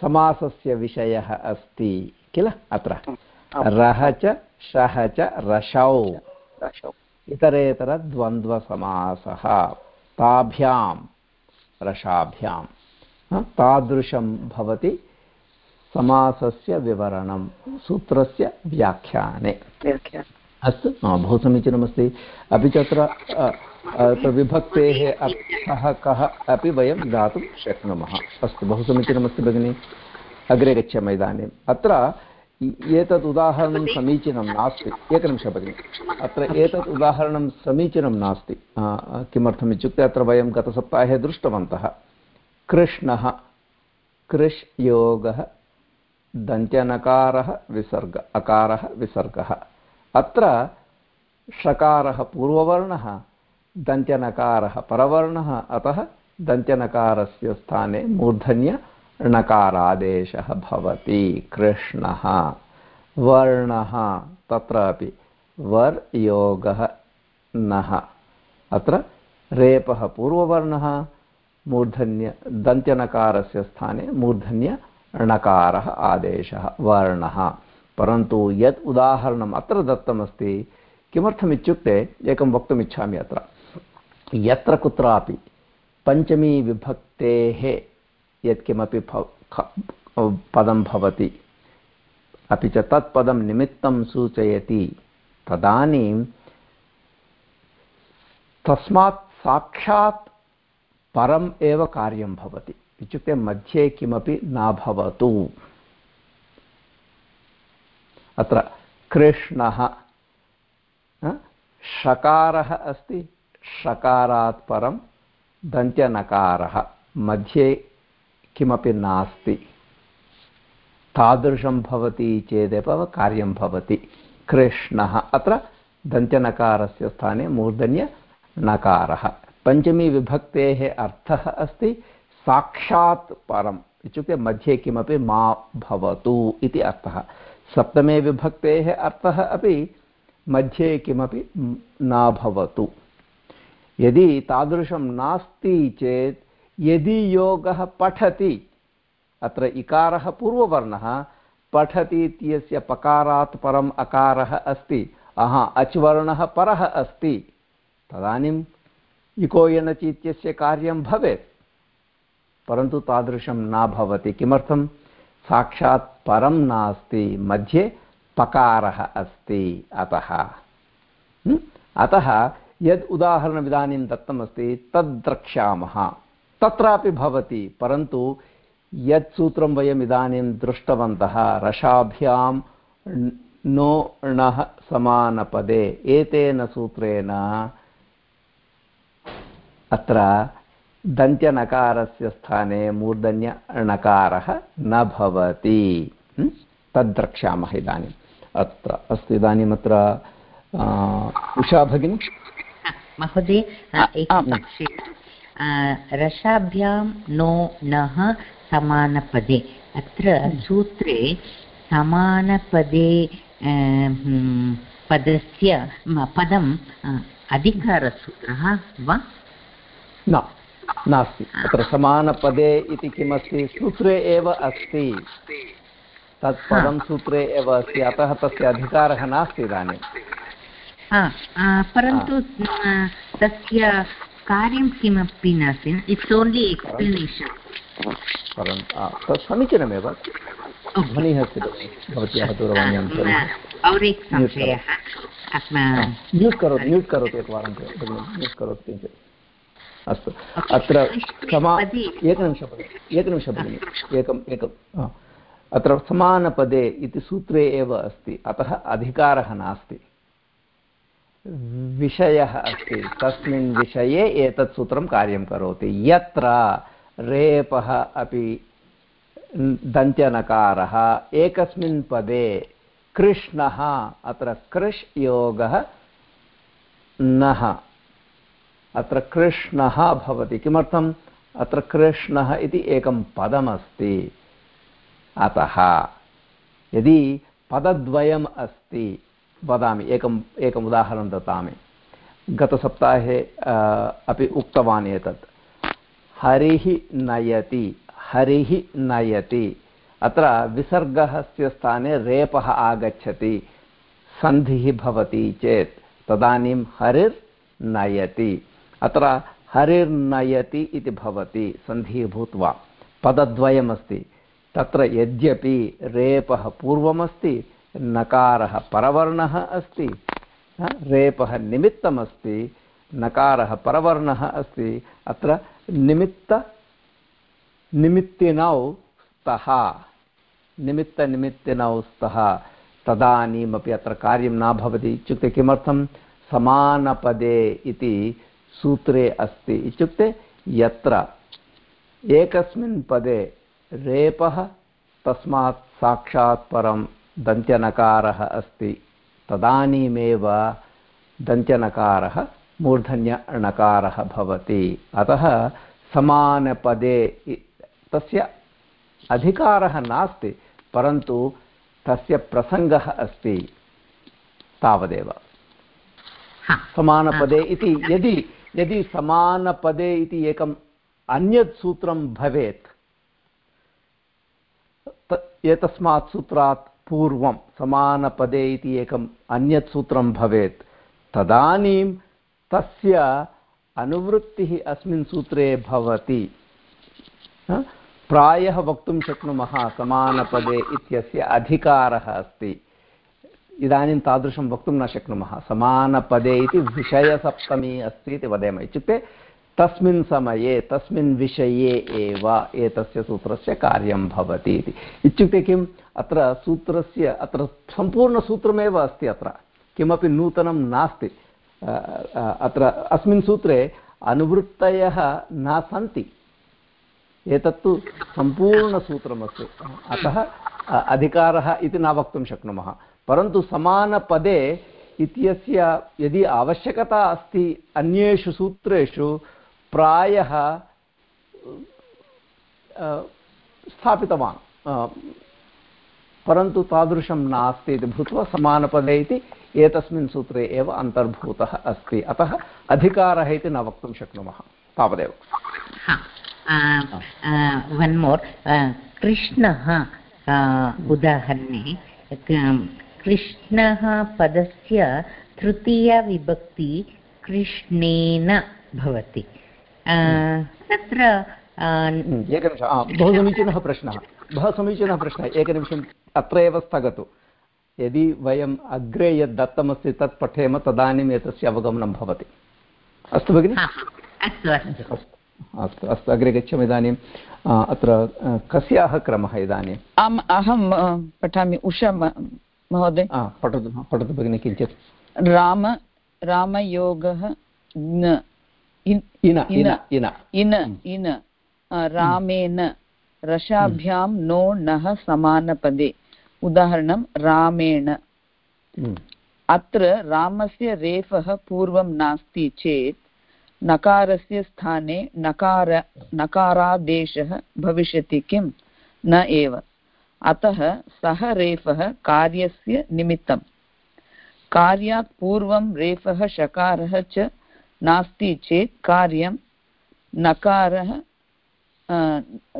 समासस्य विषयः अस्ति किल? अत्र। रः च शः च रसौ इतरेतरद्वन्द्वसमासः। ताभ्यां रसाभ्यां तादृशं भवति समासस्य विवरणं। सूत्रस्य व्याख्याने। अस्तु। बहु समीचीनमस्ति। अपि च अत्र विभक्तेः अर्थः कः अपि वयं दातुं शक्नुमः। अस्तु, बहु समीचीनमस्ति भगिनि। अग्रे गच्छामः इदानीम्। अत्र एतत् उदाहरणं समीचीनं नास्ति। एकनिमिषः भगिनि। अत्र एतत् उदाहरणं समीचीनं नास्ति। किमर्थम् इत्युक्ते अत्र वयं गतसप्ताहे दृष्टवन्तः। कृष्णः कृष् योगः दन्त्यनकारः, विसर्ग, अकारः, विसर्गः। अत्र षकारः पूर्ववर्णः, दन्त्यनकारः परवर्णः, अतः दन्त्यनकारस्य स्थाने मूर्धन्य णकारादेशः भवति। कृष्णः, वर्णः, तत्रापि वर् योगः नः। अत्र रेपः पूर्ववर्णः, मूर्धन्य, दन्त्यनकारस्य स्थाने मूर्धन्य णकारः आदेशः, वर्णः। परन्तु यत् उदाहरणम् अत्र दत्तमस्ति, किमर्थमित्युक्ते एकं वक्तुमिच्छामि अत्र। यत्र कुत्रापि पञ्चमी विभक्तेः यत्किमपि पदं भवति, अपि च तत् पदं निमित्तं सूचयति, तदानीं तस्मात् साक्षात् परम् एव कार्यं भवति। इत्युक्ते मध्ये किमपि न भवतु। अत्र कृष्णः षकारः अस्ति, षकारात् परं दन्त्यनकारः, मध्ये किमपि नास्ति। तादृशं भवति चेदेव कार्यं भवति। कृष्णः, अत्र दन्त्यनकारस्य स्थाने मूर्धन्यनकारः। पञ्चमीविभक्तेः अर्थः अस्ति, साक्षात् परम्। इत्युक्ते मध्ये किमपि मा भवतु इति अर्थः। सप्तमे विभक्तेः अर्थः अपि मध्ये किमपि न भवतु। यदि तादृशं नास्ति चेत् यदि योगः पठति, अत्र इकारः पूर्ववर्णः, पठति इत्यस्य पकारात् परम् अकारः अस्ति, अहा, अच्वर्णः परः अस्ति तदानीम् इको यनचि इत्यस्य कार्यं भवेत्। परन्तु तादृशं न भवति। किमर्थं? साक्षात् परं नास्ति, मध्ये पकारः अस्ति, अतः। अतः यद् उदाहरणम् इदानीं दत्तमस्ति, तद् द्रक्ष्यामः। तत्रापि भवति, परन्तु यत् सूत्रं वयम् इदानीं दृष्टवन्तः, रसाभ्यां नो णः समानपदे, एतेन सूत्रेण अत्र दन्त्यनकारस्य स्थाने मूर्धन्यणकारः न भवति। तद् द्रक्ष्यामः इदानीम्। अत्र अस्तु इदानीम् अत्र उषा भगिनी? महोदय रसाभ्यां नो नः समानपदे। अत्र सूत्रे समानपदे पदस्य पदम् अधिकारसूत्रः वा? न। नास्ति। अत्र समानपदे इति किमस्ति? सूत्रे एव अस्ति। तत् पदं सूत्रे एव अस्ति। अतः तस्य अधिकारः नास्ति इदानीं। परन्तु तस्य कार्यं किमपि नास्ति। इट्स् ओन्लि एक्स्प्लनेशन् परन्तु तत् समीचीनमेव। ध्वनिः अस्ति भवत्याः दूरवाण्यां म्यूट् करोतु। म्यूट् करोतु एकवारं। म्यूट् करोतु किञ्चित्। अस्तु। अत्र समा एकनिमिषं भगिनि एकनिमिषं भगिनि एकम् एकम्। अत्र समानपदे इति सूत्रे एव अस्ति अतः अधिकारः नास्ति। विषयः अस्ति। तस्मिन् विषये एतत् सूत्रं कार्यं करोति। यत्र रेपः अपि दन्त्यनकारः एकस्मिन् पदे कृष्णः अत्र कृष् योगः नः। अत्र कृष्णः भवति। किमर्थम्? अत्र कृष्णः इति एकं पदमस्ति। अतः यदि पदद्वयम् अस्ति, वदामि, एकम् एकम् उदाहरणं ददामि गतसप्ताहे अपि उक्तवान् एतत्। हरिः नयति हरिः नयति। अत्र विसर्गस्य स्थाने रेपः आगच्छति, सन्धिः भवति चेत्। तदानीं हरिर्नयति अत्र हरिर्नयति इति भवति, सन्धिः भूत्वा। पदद्वयमस्ति। तत्र यद्यपि रेपः पूर्वमस्ति, नकारः परवर्णः अस्ति रेपः निमित्तमस्ति, नकारः परवर्णः अस्ति, अत्र निमित्त, निमित्तिनौ स्तः। निमित्तनिमित्तिनौ स्तः। तदानीमपि अत्र कार्यं न भवति। इत्युक्ते किमर्थं? समानपदे इति सूत्रे अस्ति। इत्युक्ते यत्र एकस्मिन् पदे रेपः तस्मात् साक्षात् परं दन्त्यनकारः अस्ति। तदानीमेव दन्त्यनकारः मूर्धन्यणकारः भवति। अतः समानपदे तस्य अधिकारः नास्ति परन्तु तस्य प्रसङ्गः अस्ति तावदेव। समानपदे इति यदि यदि समानपदे इति एकम् अन्यत् सूत्रं भवेत् एतस्मात् सूत्रात् पूर्वं समानपदे इति एकम् अन्यत् सूत्रं भवेत्, तदानीं तस्य अनुवृत्तिः अस्मिन् सूत्रे भवति। प्रायः वक्तुं शक्नुमः समानपदे इत्यस्य अधिकारः अस्ति। इदानीं तादृशं वक्तुं न शक्नुमः। समानपदे इति विषयसप्तमी अस्ति इति वदेम इत्युक्ते, तस्मिन् समये, तस्मिन् विषये एव एतस्य सूत्रस्य कार्यं भवति इति। इत्युक्ते किम् अत्र सूत्रस्य, अत्र सम्पूर्णसूत्रमेव अस्ति अत्र। किमपि नूतनं नास्ति। अत्र अस्मिन् सूत्रे अनुवृत्तयः न सन्ति। एतत्तु सम्पूर्णसूत्रमस्ति। अतः अधिकारः इति न वक्तुं शक्नुमः। परन्तु समानपदे इत्यस्य यदि आवश्यकता अस्ति अन्येषु सूत्रेषु, प्रायः स्थापितवान्। परन्तु तादृशं नास्ति इति भूत्वा समानपदे इति एतस्मिन् सूत्रे एव अन्तर्भूतः अस्ति। अतः अधिकारः इति न वक्तुं शक्नुमः। तावदेव। वन् मोर् कृष्णः उदाहरणे कृष्णः पदस्य तृतीयविभक्ति कृष्णेन भवति. तत्र एकनिमिषं बहु समीचीनः प्रश्नः. बहु समीचीनः प्रश्नः. एकनिमिषम् अत्र एव स्थगतु. यदि वयम् अग्रे यद् दत्तमस्ति तत् पठेम तदानीम् एतस्य अवगमनं भवति. अस्तु भगिनि? अस्तु अस्तु. अस्तु अस्तु अग्रे गच्छामि इदानीम् अत्र कस्याः क्रमः इदानीम् आम् अहं पठामि उषा महोदय। पठतु पठतु भगिनि किञ्चित्। राम रामयोगः इन इन इन रामेण रसाभ्यां नो नः समानपदे। उदाहरणं रामेण। अत्र रामस्य रेफः पूर्वं नास्ति चेत् नकारस्य स्थाने नकार नकारादेशः भविष्यति किं? न एव। अतः सः रेफः कार्यस्य निमित्तं। कार्यात् पूर्वं रेफः शकारः च नास्ति चेत् कार्यं नकारः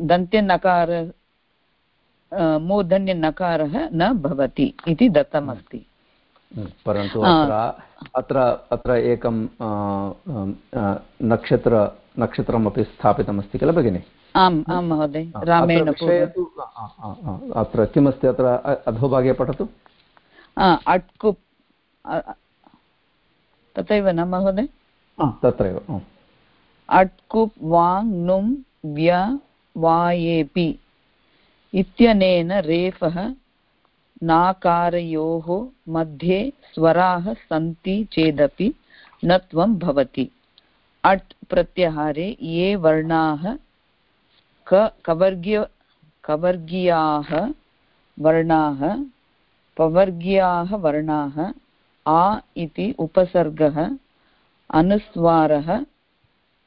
दन्त्यनकार मूर्धन्यनकारः न भवति इति दत्तमस्ति। परन्तु अत्र अत्र एकं नक्षत्र नक्षत्रमपि स्थापितमस्ति किल भगिनि? आम् आं महोदय रामेण अत्र किमस्ति अत्र अधोभागे पठतु? अट्कुप् तथैव न महोदय? तत्रैव अट्कुप् वाङ् नुं व्य वायेपि इत्यनेन रेफः नाकारयोः मध्ये स्वराः सन्ति चेदपि नत्वं भवति। अट् प्रत्याहारे ये वर्णाः क कवर्ग्य कवर्गीयाः वर्णाः, पवर्गीयाः वर्णाः, आ इति उपसर्गः, अनुस्वारः,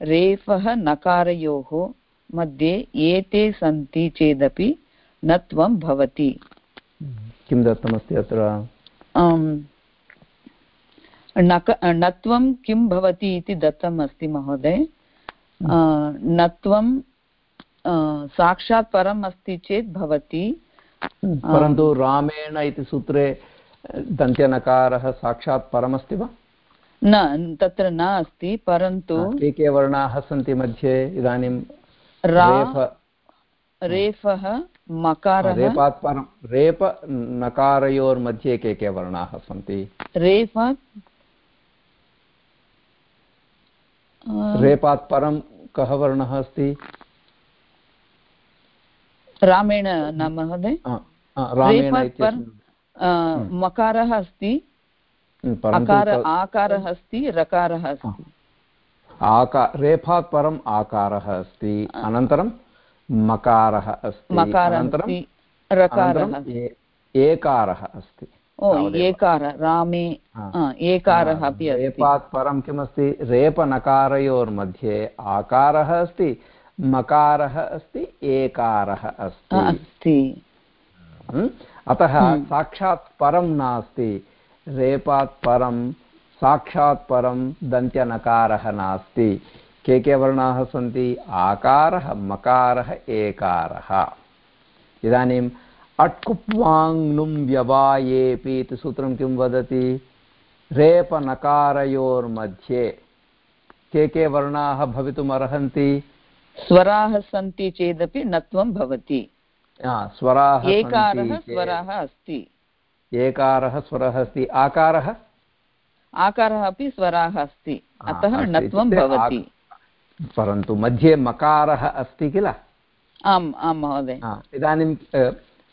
रेफः नकारयोः मध्ये एते सन्ति चेदपि नत्वं भवति। किं दत्तमस्ति अत्र? नत्वं किं भवति इति दत्तम् अस्ति महोदय नत्वं साक्षात् परम् अस्ति चेत् भवति। परन्तु रामेण इति सूत्रे दन्त्यनकारः साक्षात् परमस्ति वा? न तत्र न अस्ति परन्तु के के वर्णाः सन्ति मध्ये? इदानीं रेफः मकारः रेपात् परं रेप नकारयोर्मध्ये के के वर्णाः सन्ति। रेपात् रेपात् परं कः वर्णः अस्ति? रामेण न महोदय। मकारः अस्ति। अकार आकारः अस्ति रकारः अस्ति। आका रेफात् परम् आकारः अस्ति। अनन्तरं मकारः अस्ति। अनन्तरं एकारः अस्ति। ओ एकार रामे एकारः अपि रेपात् परं किमस्ति? रेपनकारयोर्मध्ये आकारः अस्ति मकारः अस्ति एकारः अस्ति। अतः साक्षात् परं नास्ति रेपात् परं साक्षात् परं दन्त्यनकारः नास्ति। के के वर्णाः सन्ति? आकारः मकारः एकारः। इदानीम् अट्कुप्वाङ्नुं व्यवायेपि इति सूत्रं किं वदति? रेपनकारयोर्मध्ये। के के वर्णाः भवितुमर्हन्ति? स्वराः सन्ति चेदपि नत्वं भवति। स्वराः एकारः स्वरः अस्ति। एकारः स्वरः अस्ति। आकारः? आकारः अपि स्वराः अस्ति। अतः नत्वं भवति। परन्तु मध्ये मकारः अस्ति किल? आम् आं महोदय। इदानीं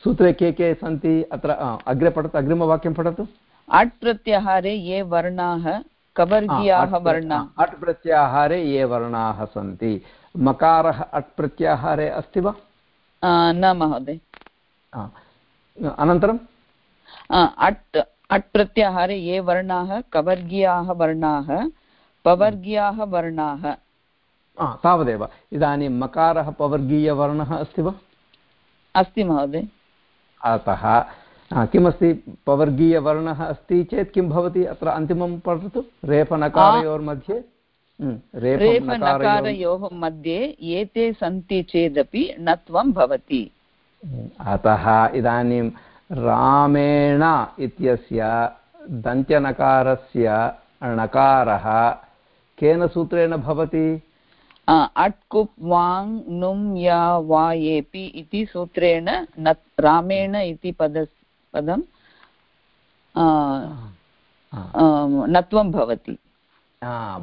सूत्रे के के सन्ति? अत्र अग्रे पठतु अग्रिमवाक्यं पठतु। अट् प्रत्याहारे ये वर्णाः कवर्गीयाः वर्णाः। अट् प्रत्याहारे ये वर्णाः सन्ति। मकारः अट् प्रत्याहारे अस्ति वा? न महोदय। अनन्तरं? अट् अट् प्रत्याहारे ये वर्णाः कवर्गीयाः वर्णाः पवर्गीयाः वर्णाः। तावदेव. इदानीं मकारः पवर्गीयवर्णः अस्ति वा? अस्ति महोदय. अतः किमस्ति पवर्गीयवर्णः अस्ति चेत् किं भवति? अत्र अन्तिमं पठतु. रेफनकारयोर्मध्ये रेफनकारयोः मध्ये? एते सन्ति चेदपि नत्वं भवति. अतः इदानीं रामेण इत्यस्य दन्त्यनकारस्य णकारः केन सूत्रेण भवति? अट्कुप् वाङ् नुं या वा एपि इति सूत्रेण न रामेण इति पद पदं नत्वं भवति।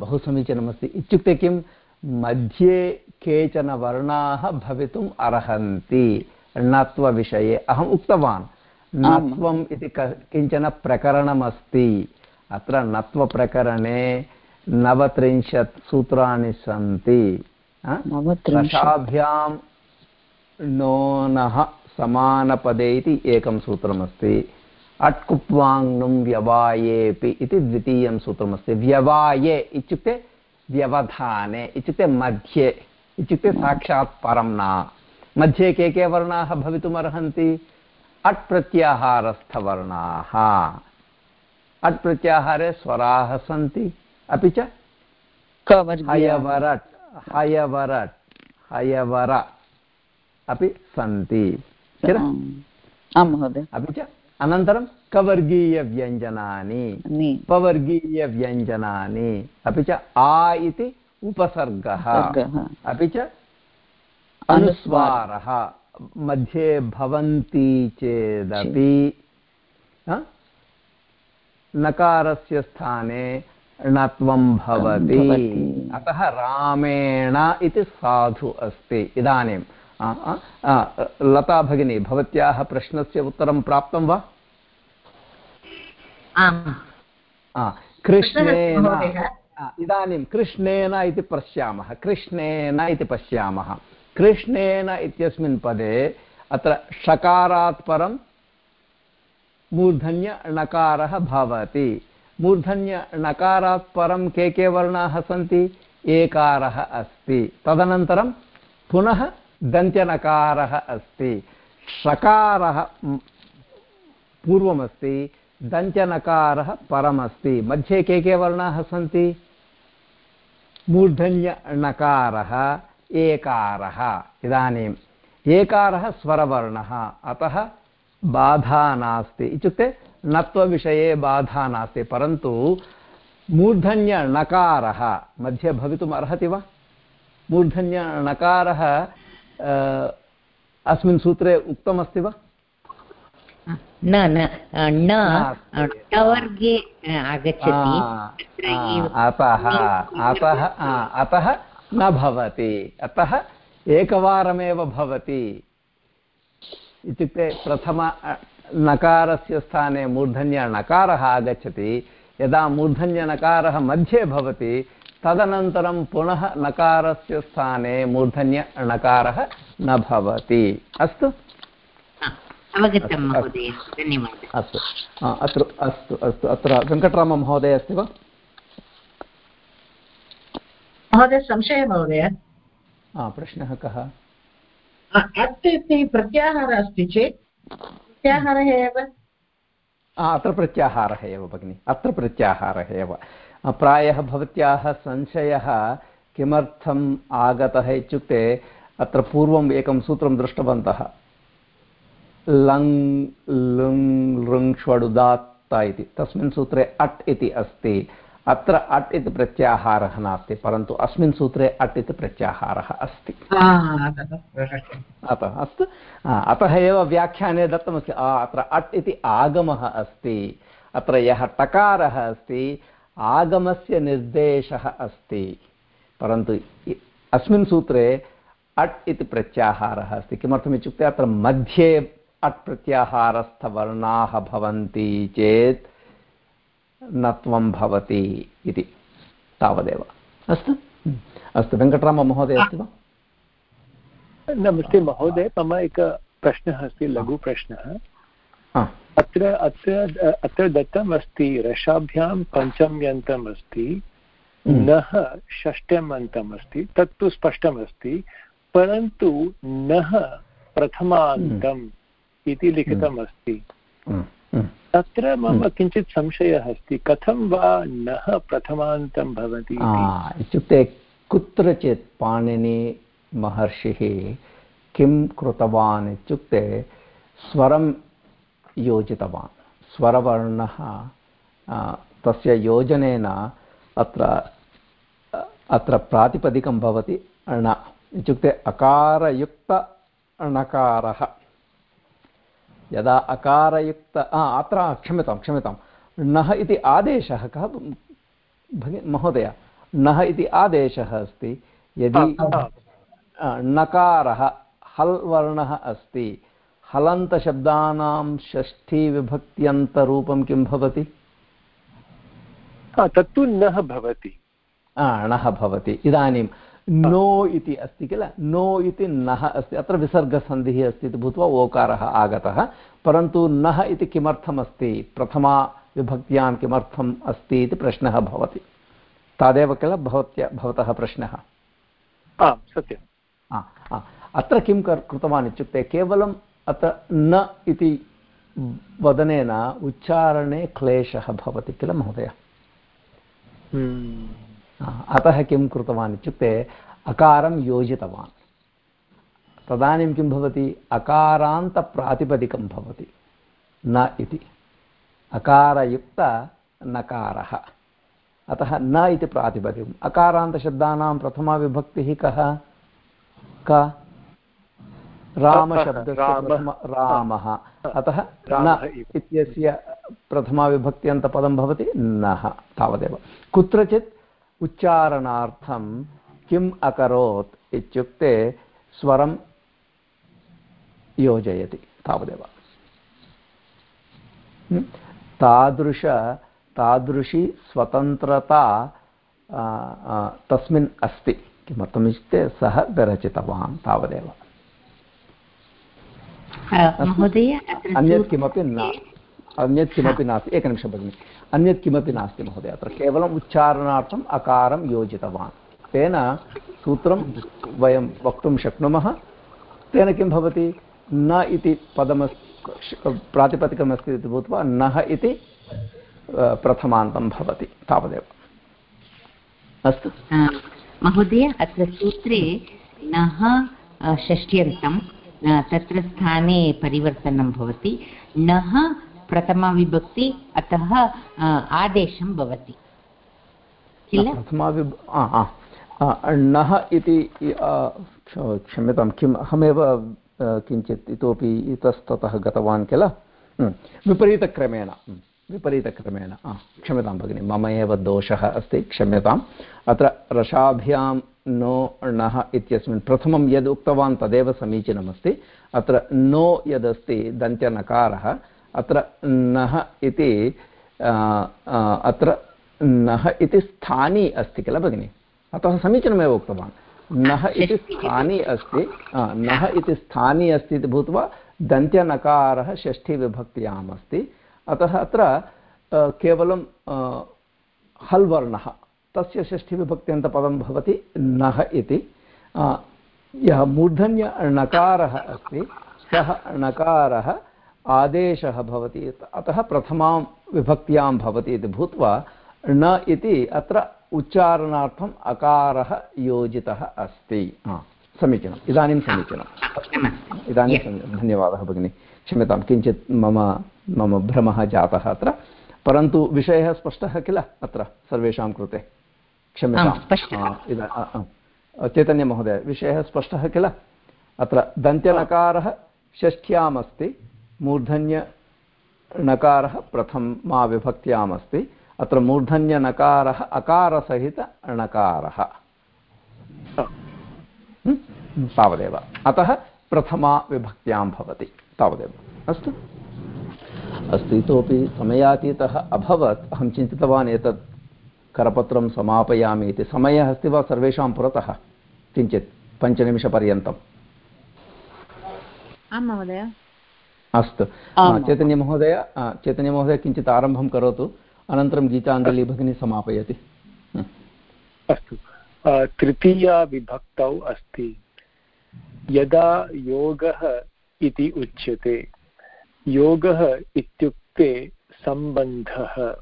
बहु समीचीनमस्ति। इत्युक्ते किं? मध्ये केचन वर्णाः भवितुम् अर्हन्ति। णत्वविषये अहम् उक्तवान्। णत्वम् इति किंचन प्रकरणमस्ति। अत्र णत्वप्रकरणे नवत्रिंशत् सूत्राणि सन्ति। दशाभ्यां नोनः समानपदे इति एकं सूत्रमस्ति। अट्कुप्वाङ्नुं व्यवायेपि इति द्वितीयं सूत्रमस्ति। व्यवाये इत्युक्ते व्यवधाने इत्युक्ते मध्ये इत्युक्ते साक्षात् परं न। मध्ये के के वर्णाः भवितुमर्हन्ति? अट् प्रत्याहारस्थवर्णाः अट् प्रत्याहारे स्वराः सन्ति। अपि च हयवरट् हयवरट् हयवर अपि सन्ति किल आं महोदय अपि च अनन्तरं कवर्गीयव्यञ्जनानि पवर्गीयव्यञ्जनानि अपि च आ इति उपसर्गः अपि च अनुस्वारः मध्ये भवन्ति चेदपि नकारस्य स्थाने णत्वं भवति। अतः रामेण इति साधु अस्ति। इदानीं लता भगिनी भवत्याः प्रश्नस्य उत्तरं प्राप्तं वा? कृष्णेन इदानीं कृष्णेन इति पश्यामः। कृष्णेन इति पश्यामः। कृष्णेन इत्यस्मिन् पदे अत्र षकारात् परं मूर्धन्यणकारः भवति। मूर्धन्यणकारात् परं के के वर्णाः सन्ति? एकारः अस्ति। तदनन्तरं पुनः दन्त्यनकारः अस्ति। षकारः पूर्वमस्ति, दन्त्यनकारः परमस्ति। मध्ये के के वर्णाः सन्ति? मूर्धन्यणकारः एकारः। इदानीम् एकारः स्वरवर्णः। अतः बाधा नास्ति। इत्युक्ते णत्वविषये बाधा नास्ति परन्तु मूर्धन्यणकारः मध्ये भवितुम् अर्हति वा? मूर्धन्यणकारः अस्मिन् सूत्रे उक्तमस्ति वा? न न न आगच्छति अतः अतः अतः न भवति अतः एकवारमेव भवति। इत्युक्ते प्रथम नकारस्य स्थाने मूर्धन्यणकारः आगच्छति यदा मूर्धन्यणकारः मध्ये भवति तदनन्तरं पुनः नकारस्य स्थाने मूर्धन्यणकारः न भवति। अस्तु? अवगतं महोदय धन्यवादः। अस्तु अत्र अस्तु अस्तु अत्र वेङ्कटराममहोदय अस्ति वा? महोदय संशयः महोदय। प्रश्नः कः? अत् इति प्रत्याहारः अस्ति चेत् प्रत्याहारः एव। अत्र प्रत्याहारः एव भगिनि, अत्र प्रत्याहारः एव। प्रायः भवत्याः संशयः किमर्थम् आगतः इत्युक्ते अत्र पूर्वम् एकं सूत्रं दृष्टवन्तः। लङ्, लुङ् लृङ्ष्वडुदात्त इति। तस्मिन् सूत्रे अट् इति अस्ति। अत्र अट् इति प्रत्याहारः नास्ति परन्तु अस्मिन् सूत्रे अट् इति प्रत्याहारः अस्ति। अतः अस्तु। अतः एव व्याख्याने दत्तमस्ति। अत्र अट् इति आगमः अस्ति। अत्र यः टकारः अस्ति आगमस्य निर्देशः अस्ति। परन्तु अस्मिन् सूत्रे अट् इति प्रत्याहारः अस्ति। किमर्थमित्युक्ते अत्र मध्ये अट् प्रत्याहारस्थवर्णाः भवन्ति चेत् नत्वं भवति इति तावदेव। अस्तु? अस्तु वेङ्कटराममहोदय अस्ति वा? नमस्ते महोदय मम एकः प्रश्नः अस्ति लघुप्रश्नः अत्र अत्र अत्र दत्तम् अस्ति रसाभ्यां पञ्चम्यन्तम् अस्ति नः षष्ठ्यम् अस्ति तत्तु स्पष्टमस्ति परन्तु नः प्रथमान्तम् इति लिखितम् अस्ति तत्र मम किञ्चित् संशयः अस्ति। कथं वा नः प्रथमान्तं भवति इत्युक्ते कुत्रचित् पाणिनि महर्षिः किं कृतवान् इत्युक्ते स्वरं योजितवान्। स्वरवर्णः तस्य योजनेन अत्र अत्र प्रातिपदिकं भवति ण इत्युक्ते अकारयुक्त णकारः यदा अकारयुक्त अत्र क्षम्यतां क्षम्यतां। णः इति आदेशः कः महोदय नः इति आदेशः अस्ति यदि नकारः हल् वर्णः अस्ति हलन्तशब्दानां षष्ठीविभक्त्यन्तरूपं किं भवति? तत्तु नः भवति। नः भवति। इदानीं नो इति अस्ति किल? नो इति नः अस्ति। अत्र विसर्गसन्धिः अस्ति इति भूत्वा ओकारः आगतः। परन्तु नः इति किमर्थमस्ति? प्रथमा विभक्त्यां किमर्थम् अस्ति इति प्रश्नः भवति। तादेव किल? भवत्य भवतः प्रश्नः। सत्यम्। अत्र किं कृतवान् इत्युक्ते केवलम् अत्र न इति वदनेन उच्चारणे क्लेशः भवति किल महोदय? हम्म। अतः किं कृतवान् इत्युक्ते अकारं योजितवान्। तदानीं किं भवति? अकारान्तप्रातिपदिकं भवति। न इति। अकारयुक्तनकारः अतः न इति प्रातिपदिकम्। अकारान्तशब्दानां प्रथमा विभक्तिः कः? का? रामशब्दस्य रामः। अतः न इत्यस्य प्रथमाविभक्त्यन्तपदं भवति नः। तावदेव। कुत्रचित् उच्चारणार्थं किम् अकरोत् इत्युक्ते स्वरं योजयति तावदेव। तादृश तादृशी स्वतन्त्रता तस्मिन् अस्ति। किमर्थमित्युक्ते सः विरचितवान् तावदेव। महोदय अन्यत् किमपि न। अन्यत् किमपि नास्ति। एकनिमिषं भगिनि। अन्यत् किमपि नास्ति महोदय, अत्र केवलम् उच्चारणार्थम् अकारं योजितवान्। तेन सूत्रं वयं वक्तुं शक्नुमः। तेन किं भवति? न इति पदमस् प्रातिपदिकमस्ति इति भूत्वा नः इति प्रथमान्तं भवति। तावदेव। अस्तु। महोदय, अत्र सूत्रे नः षष्ट्यन्तं तत्र स्थाने परिवर्तनं भवति। नः प्रथमाविभक्ति, अतः आदेशं भवति। किल? प्रथमाविभ नः इति क्षम्यतां, किम्, अहमेव किञ्चित् इतोपि इतस्ततः गतवान् किल? विपरीतक्रमेण विपरीतक्रमेण क्षम्यतां भगिनि, मम एव दोषः अस्ति, क्षम्यताम्। अत्र रसाभ्यां नो णः इत्यस्मिन् प्रथमं यद् उक्तवान् तदेव समीचीनमस्ति। अत्र नो यदस्ति दन्त्यनकारः अत्र नः इति अत्र नः इति स्थानी अस्ति किल भगिनि? अतः समीचीनमेव उक्तवान्। नः इति स्थानी अस्ति नः इति स्थानी अस्ति इति भूत्वा दन्त्यनकारः षष्ठीविभक्त्याम् अस्ति अतः अत्र केवलं हल् वर्णः तस्य षष्ठीविभक्त्यन्तपदं भवति नः इति। यः मूर्धन्यणकारः अस्ति, सः णकारः आदेशः भवति। अतः प्रथमां विभक्त्यां भवति इति भूत्वा न इति अत्र उच्चारणार्थम् अकारः योजितः अस्ति। समीचीनम्। इदानीं समीचीनम्। इदानीं धन्यवादः भगिनि। क्षम्यतां किञ्चित् मम मम भ्रमः जातः अत्र। परन्तु विषयः स्पष्टः किल अत्र सर्वेषां कृते? क्षम्यताम्। चैतन्यमहोदय विषयः स्पष्टः किल? अत्र दन्त्यनकारः षष्ठ्याम् अस्ति। मूर्धन्यनकारः प्रथमा विभक्त्याम् अस्ति अत्र मूर्धन्यनकारः अकारसहित णकारः तावदेव। अतः प्रथमा विभक्त्यां भवति। तावदेव। अस्तु। अस्तु इतोपि समयातीतः अभवत्। अहं चिन्तितवान् एतत् करपत्रं समापयामि इति। समयः अस्ति वा सर्वेषां पुरतः? किञ्चित् पञ्चनिमिषपर्यन्तम्। आं महोदय। अस्तु। चैतन्यमहोदय चैतन्यमहोदय किञ्चित् आरम्भं करोतु। अनन्तरं गीताञ्जलि भगिनी समापयति। अस्तु। तृतीया विभक्तौ अस्ति। यदा योगः इति उच्यते योगः इत्युक्ते सम्बन्धः।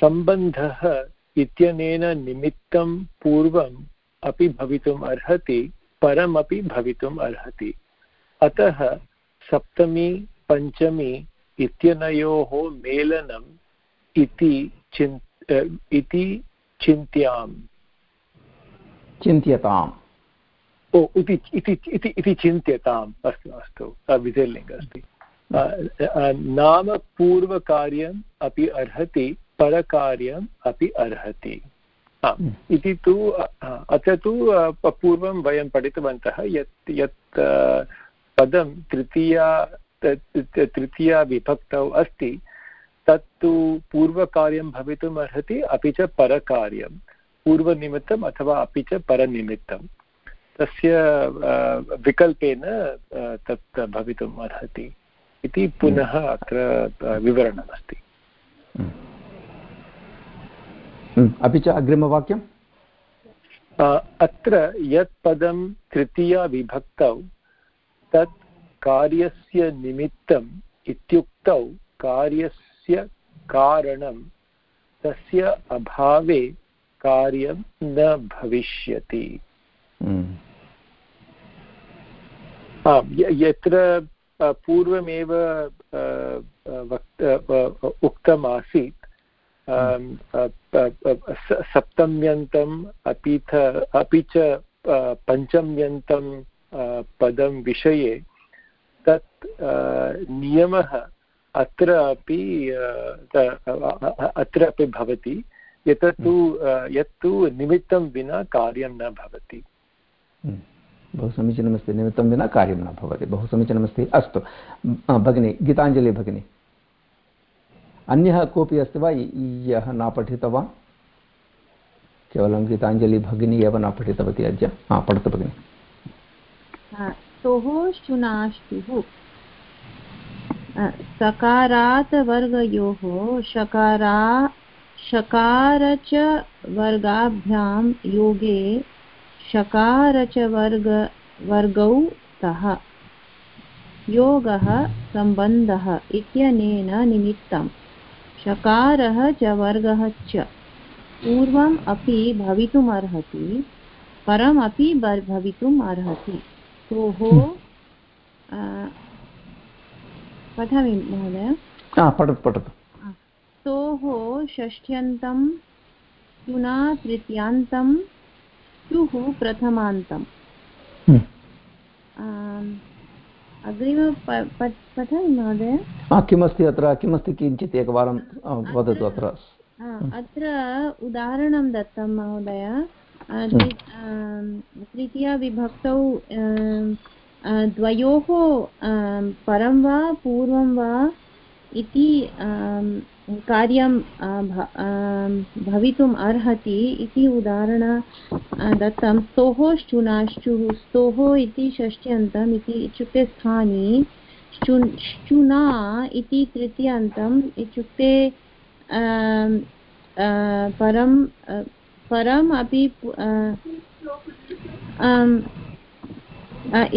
सम्बन्धः इत्यनेन निमित्तं पूर्वम् अपि भवितुम् अर्हति परमपि भवितुम् अर्हति। अतः सप्तमी पञ्चमी इत्यनयोः मेलनम् इति चिन् इति चिन्त्याम्। चिन्त्यताम्। ओ इति इति चिन्त्यताम्। अस्तु अस्तु विधिर्लिङ्ग अस्ति। नाम पूर्वकार्यम् अपि अर्हति परकार्यम् अपि अर्हति। इति तु अत्र तु पूर्वं वयं पठितवन्तः यत् यत् पदं तृतीया तृतीया विभक्तौ अस्ति तत्तु पूर्वकार्यं भवितुम् अर्हति अपि च परकार्यं। पूर्वनिमित्तम् अथवा अपि च परनिमित्तं तस्य विकल्पेन तत् भवितुम् अर्हति इति पुनः अत्र विवरणमस्ति। अपि च अग्रिमवाक्यम्? अत्र यत् पदं तृतीया विभक्तौ तत् कार्यस्य निमित्तम् इत्युक्तौ कार्यस्य कारणं तस्य अभावे कार्यं न भविष्यति। आम् यत्र पूर्वमेव उक्तमासीत् सप्तम्यन्तम् अपि अपि च पञ्चम्यन्तं पदं विषये तत् नियमः अत्र अपि अत्र अपि भवति यतः यत्तु निमित्तं विना कार्यं न भवति। बहु समीचीनमस्ति निमित्तं विना कार्यं न भवति। बहु समीचीनमस्ति। अस्तु। भगिनी गीताञ्जलि भगिनी। अन्यः कोऽपि अस्ति वा? यः न पठितवान्? केवलं गीताञ्जलि भगिनी एव न पठितवती अद्य? हा पठतु भगिनि। स्तोः शुनाष्टुः। सकारात् वर्गयोः शकारा शकार च वर्गाभ्यां योगे शकार च वर्ग वर्गौ स्तः योगः सम्बन्धः इत्यनेन निमित्तं शकारः च वर्गः च। पूर्वम् अपि भवितुमर्हति परम् अपि भवितुम् अर्हति तोः पठामि महोदय। पठतु पठतु। तोः षष्ठ्यन्तं पुना तृतीयान्तं चुः प्रथमान्तम् अग्रिम पठामि महोदय। किमस्ति अत्र? किमस्ति किञ्चित् एकवारं वदतु अत्र अत्र उदाहरणं दत्तं महोदय। तृतीयाविभक्तौ द्वयोः परं वा पूर्वं वा इति कार्यं भवितुम् अर्हति इति उदाहरण दत्तं। स्तोः श्चुनाश्चुः स्तोः इति षष्ट्यन्तम् इति इत्युक्ते स्थानि। श्चुना इति तृतीयान्तम् इत्युक्ते परं परम् अपि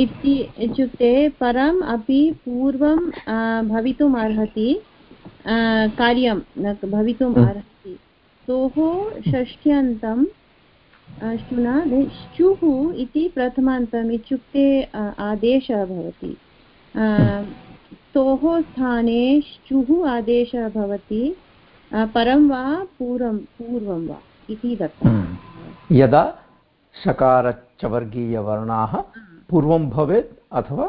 इति इत्युक्ते परम् अपि पूर्वं भवितुम् अर्हति कार्यं भवितुम् अर्हति। तोः षष्ठ्यन्तं शुना श्चुः इति प्रथमान्तम् इत्युक्ते आदेशः भवति। स्थाने आदेशः भवति परं वा पूर्वं पूर्वं वा? इति दत्तं यदा शकारचवर्गीयवर्णाः पूर्वं भवेत् अथवा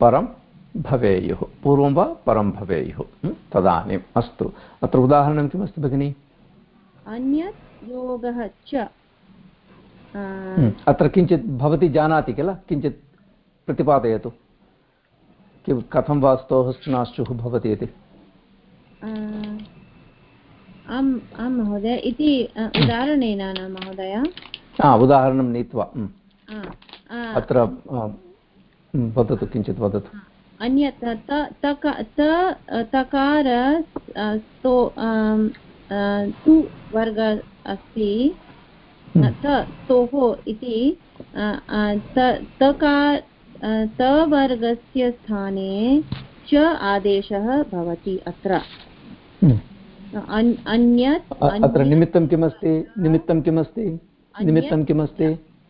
परं भवेयुः। पूर्वं वा परं भवेयुः। तदानीम् अस्तु। अत्र उदाहरणं किमस्ति भगिनि? अन्यत् योगः च अत्र किञ्चित् भवती जानाति किल? किञ्चित् प्रतिपादयतु। किं कथं वा स्तोः स्नाश्चुः भवति इति? आम् आं महोदय इति उदाहरणेन न महोदय? उदाहरणं नीत्वा अत्र वदतु किञ्चित् वदतु। अन्यत् तकार तु वर्ग अस्ति। तोः इति तवर्गस्य स्थाने च आदेशः भवति अत्र। अन्यत् अत्र निमित्तं किमस्ति? निमित्तं किमस्ति? निमित्तं किमस्ति?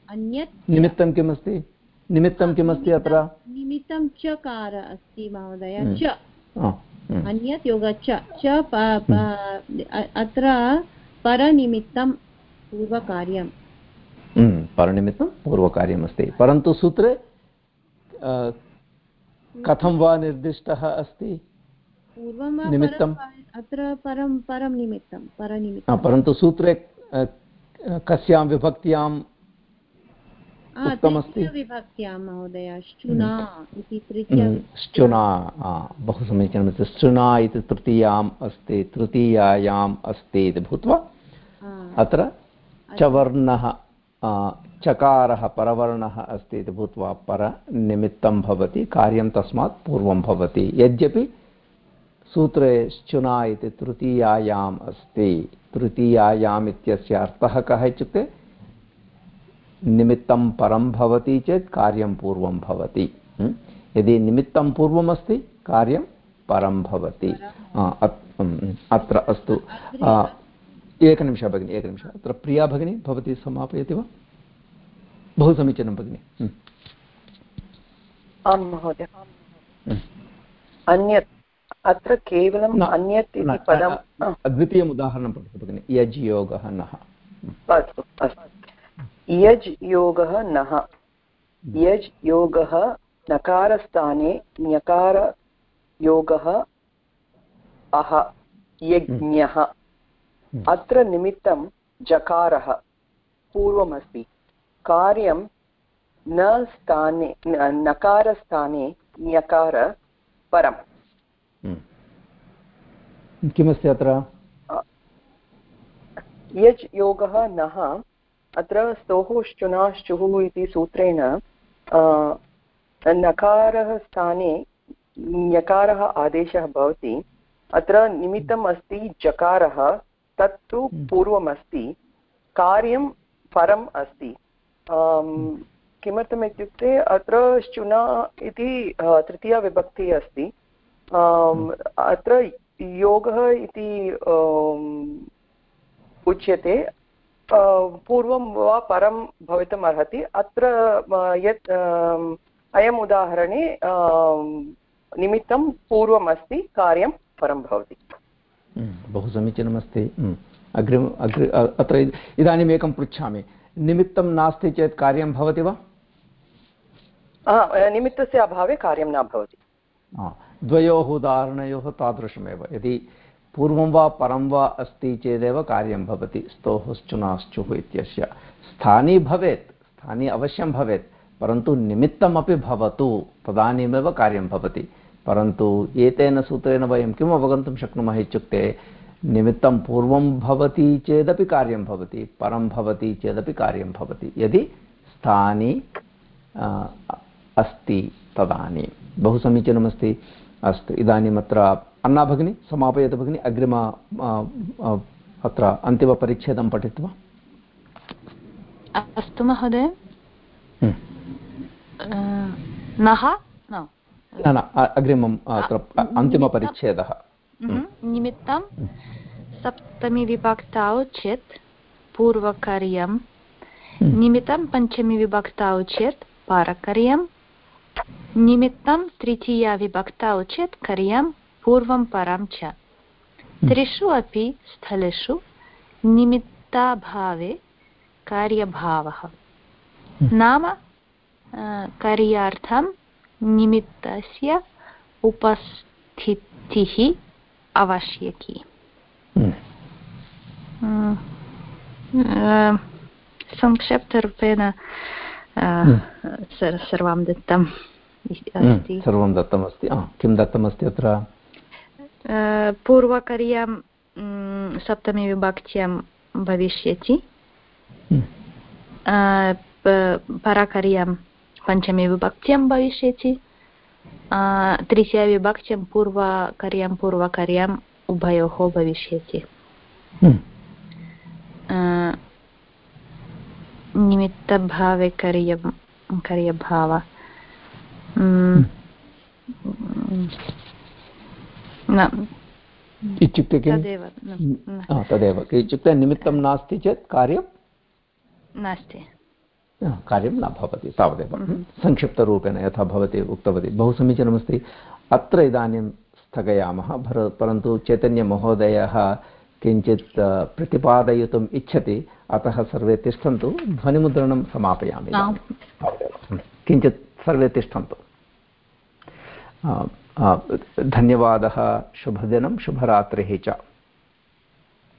अन्यत् निमित्तं किमस्ति? निमित्तं किमस्ति अत्र? निमित्तं चकार अस्ति महोदय च। अन्यत् योग च। च अत्र परनिमित्तं पूर्वकार्यं परनिमित्तं पूर्वकार्यमस्ति। परन्तु सूत्रे कथं वा निर्दिष्टः अस्ति? पूर्वं निमित्तं अत्र परं परं निमित्तं परनिमित्तं परन्तु सूत्रे कस्यां विभक्त्यां विभक्त्यां महोदय श्चुना इति तृतीया श्चुना बहु समीचीनमस्ति श्चुना इति तृतीयाम् अस्ति तृतीयायाम् अस्ति इति भूत्वा अत्र चवर्णः चकारः परवर्णः अस्ति इति भूत्वा परनिमित्तं भवति कार्यं तस्मात् पूर्वं भवति। यद्यपि सूत्रे श्चुना इति तृतीयायाम् अस्ति। तृतीयायाम् इत्यस्य अर्थः कः इत्युक्ते, निमित्तं परं भवति चेत् कार्यं पूर्वं भवति। यदि निमित्तं पूर्वमस्ति, कार्यं परं भवति। अत्र अस्तु। एकनिमिषः भगिनि, एकनिमिषः। अत्र प्रिया भगिनी, भवती समापयति वा? बहु समीचीनं भगिनि। आं महोदय। अन्यत् अत्र केवलम् अन्यत् इति पदं द्वितीयम् उदाहरणं पठतु भगिनि यज् योगः नः। अस्तु अस्तु। यज् योगः नः। यज् योगः नकारस्थाने ञकारयोगः अह यज्ञः। अत्र निमित्तं जकारः पूर्वमस्ति। कार्यं न स्थाने नकारस्थाने ञकार परम्। किमस्ति अत्र? यज् योगः नः अत्र स्तोः श्चुनाश्चुः इति सूत्रेण नकारः स्थाने ञकारः आदेशः भवति। अत्र निमित्तम् अस्ति जकारः तत्तु पूर्वमस्ति कार्यं परम् अस्ति। किमर्थम् इत्युक्ते अत्र श्चुना इति तृतीया विभक्तिः अस्ति। अत्र योगः इति उच्यते। पूर्वं वा परं भवितुम् अर्हति। अत्र यत् अयम् उदाहरणे निमित्तं पूर्वम् अस्ति कार्यं परं भवति। बहु समीचीनमस्ति। अग्रिम अग्रि अत्र इदानीम् एकं पृच्छामि। निमित्तं नास्ति चेत् कार्यं भवति वा? निमित्तस्य अभावे कार्यं न भवति। द्वयोः उदाहरणयोः तादृशमेव। यदि पूर्वं वा परं वा अस्ति चेदेव कार्यं भवति स्तोःश्चुनाश्चुः इत्यस्य। स्थानी भवेत्, स्थानी अवश्यं भवेत्, परन्तु निमित्तमपि भवतु, तदानीमेव कार्यं भवति। परन्तु एतेन सूत्रेण वयं किम् अवगन्तुं शक्नुमः इत्युक्ते, निमित्तं पूर्वं भवति चेदपि कार्यं भवति, परं भवति चेदपि कार्यं भवति। यदि स्थानी अस्ति तदानीं। बहु समीचीनमस्ति। अस्तु इदानीम् अत्र अन्ना भगिनी समापयतु भगिनि अग्रिम अत्र अन्तिमपरिच्छेदं पठित्वा अस्तु महोदय हम्म। नः न न अग्रिमम् अत्र अन्तिमपरिच्छेदः हम्म। निमित्तं सप्तमी विभक्तौ चेत् पूर्वकार्यं हम्म। निमित्तं पञ्चमी विभक्तौ चेत् पारकार्यं निमित्तं तृतीया विभक्तौ चेत् कार्यं पूर्वं परं च त्रिषु अपि स्थलेषु निमित्ताभावे कार्यभावः नाम कार्यार्थं निमित्तस्य उपस्थितिः आवश्यकी संक्षिप्तरूपेण सर्वं दत्तम् सर्वं दत्तमस्ति। किं दत्तमस्ति अत्र? पूर्वकर्यां सप्तमी विभक्त्यां भविष्यति। पराकर्यां पञ्चमी विभक्त्यां भविष्यति। तृतीया विभक्त्यां पूर्वकर्यां पूर्वकर्याम् उभयोः भविष्यति। निमित्तभावे कर्यं कार्यभाव। इत्युक्ते किं तदेव इत्युक्ते निमित्तं नास्ति चेत् कार्यं? नास्ति। कार्यं न भवति तावदेव। संक्षिप्तरूपेण यथा भवती उक्तवती। बहु समीचीनमस्ति। अत्र इदानीं स्थगयामः परन्तु चैतन्यमहोदयः किञ्चित् प्रतिपादयितुम् इच्छति। अतः सर्वे तिष्ठन्तु ध्वनिमुद्रणं समापयामि किञ्चित् सर्वे तिष्ठन्तु धन्यवादः शुभदिनं शुभरात्रिः च।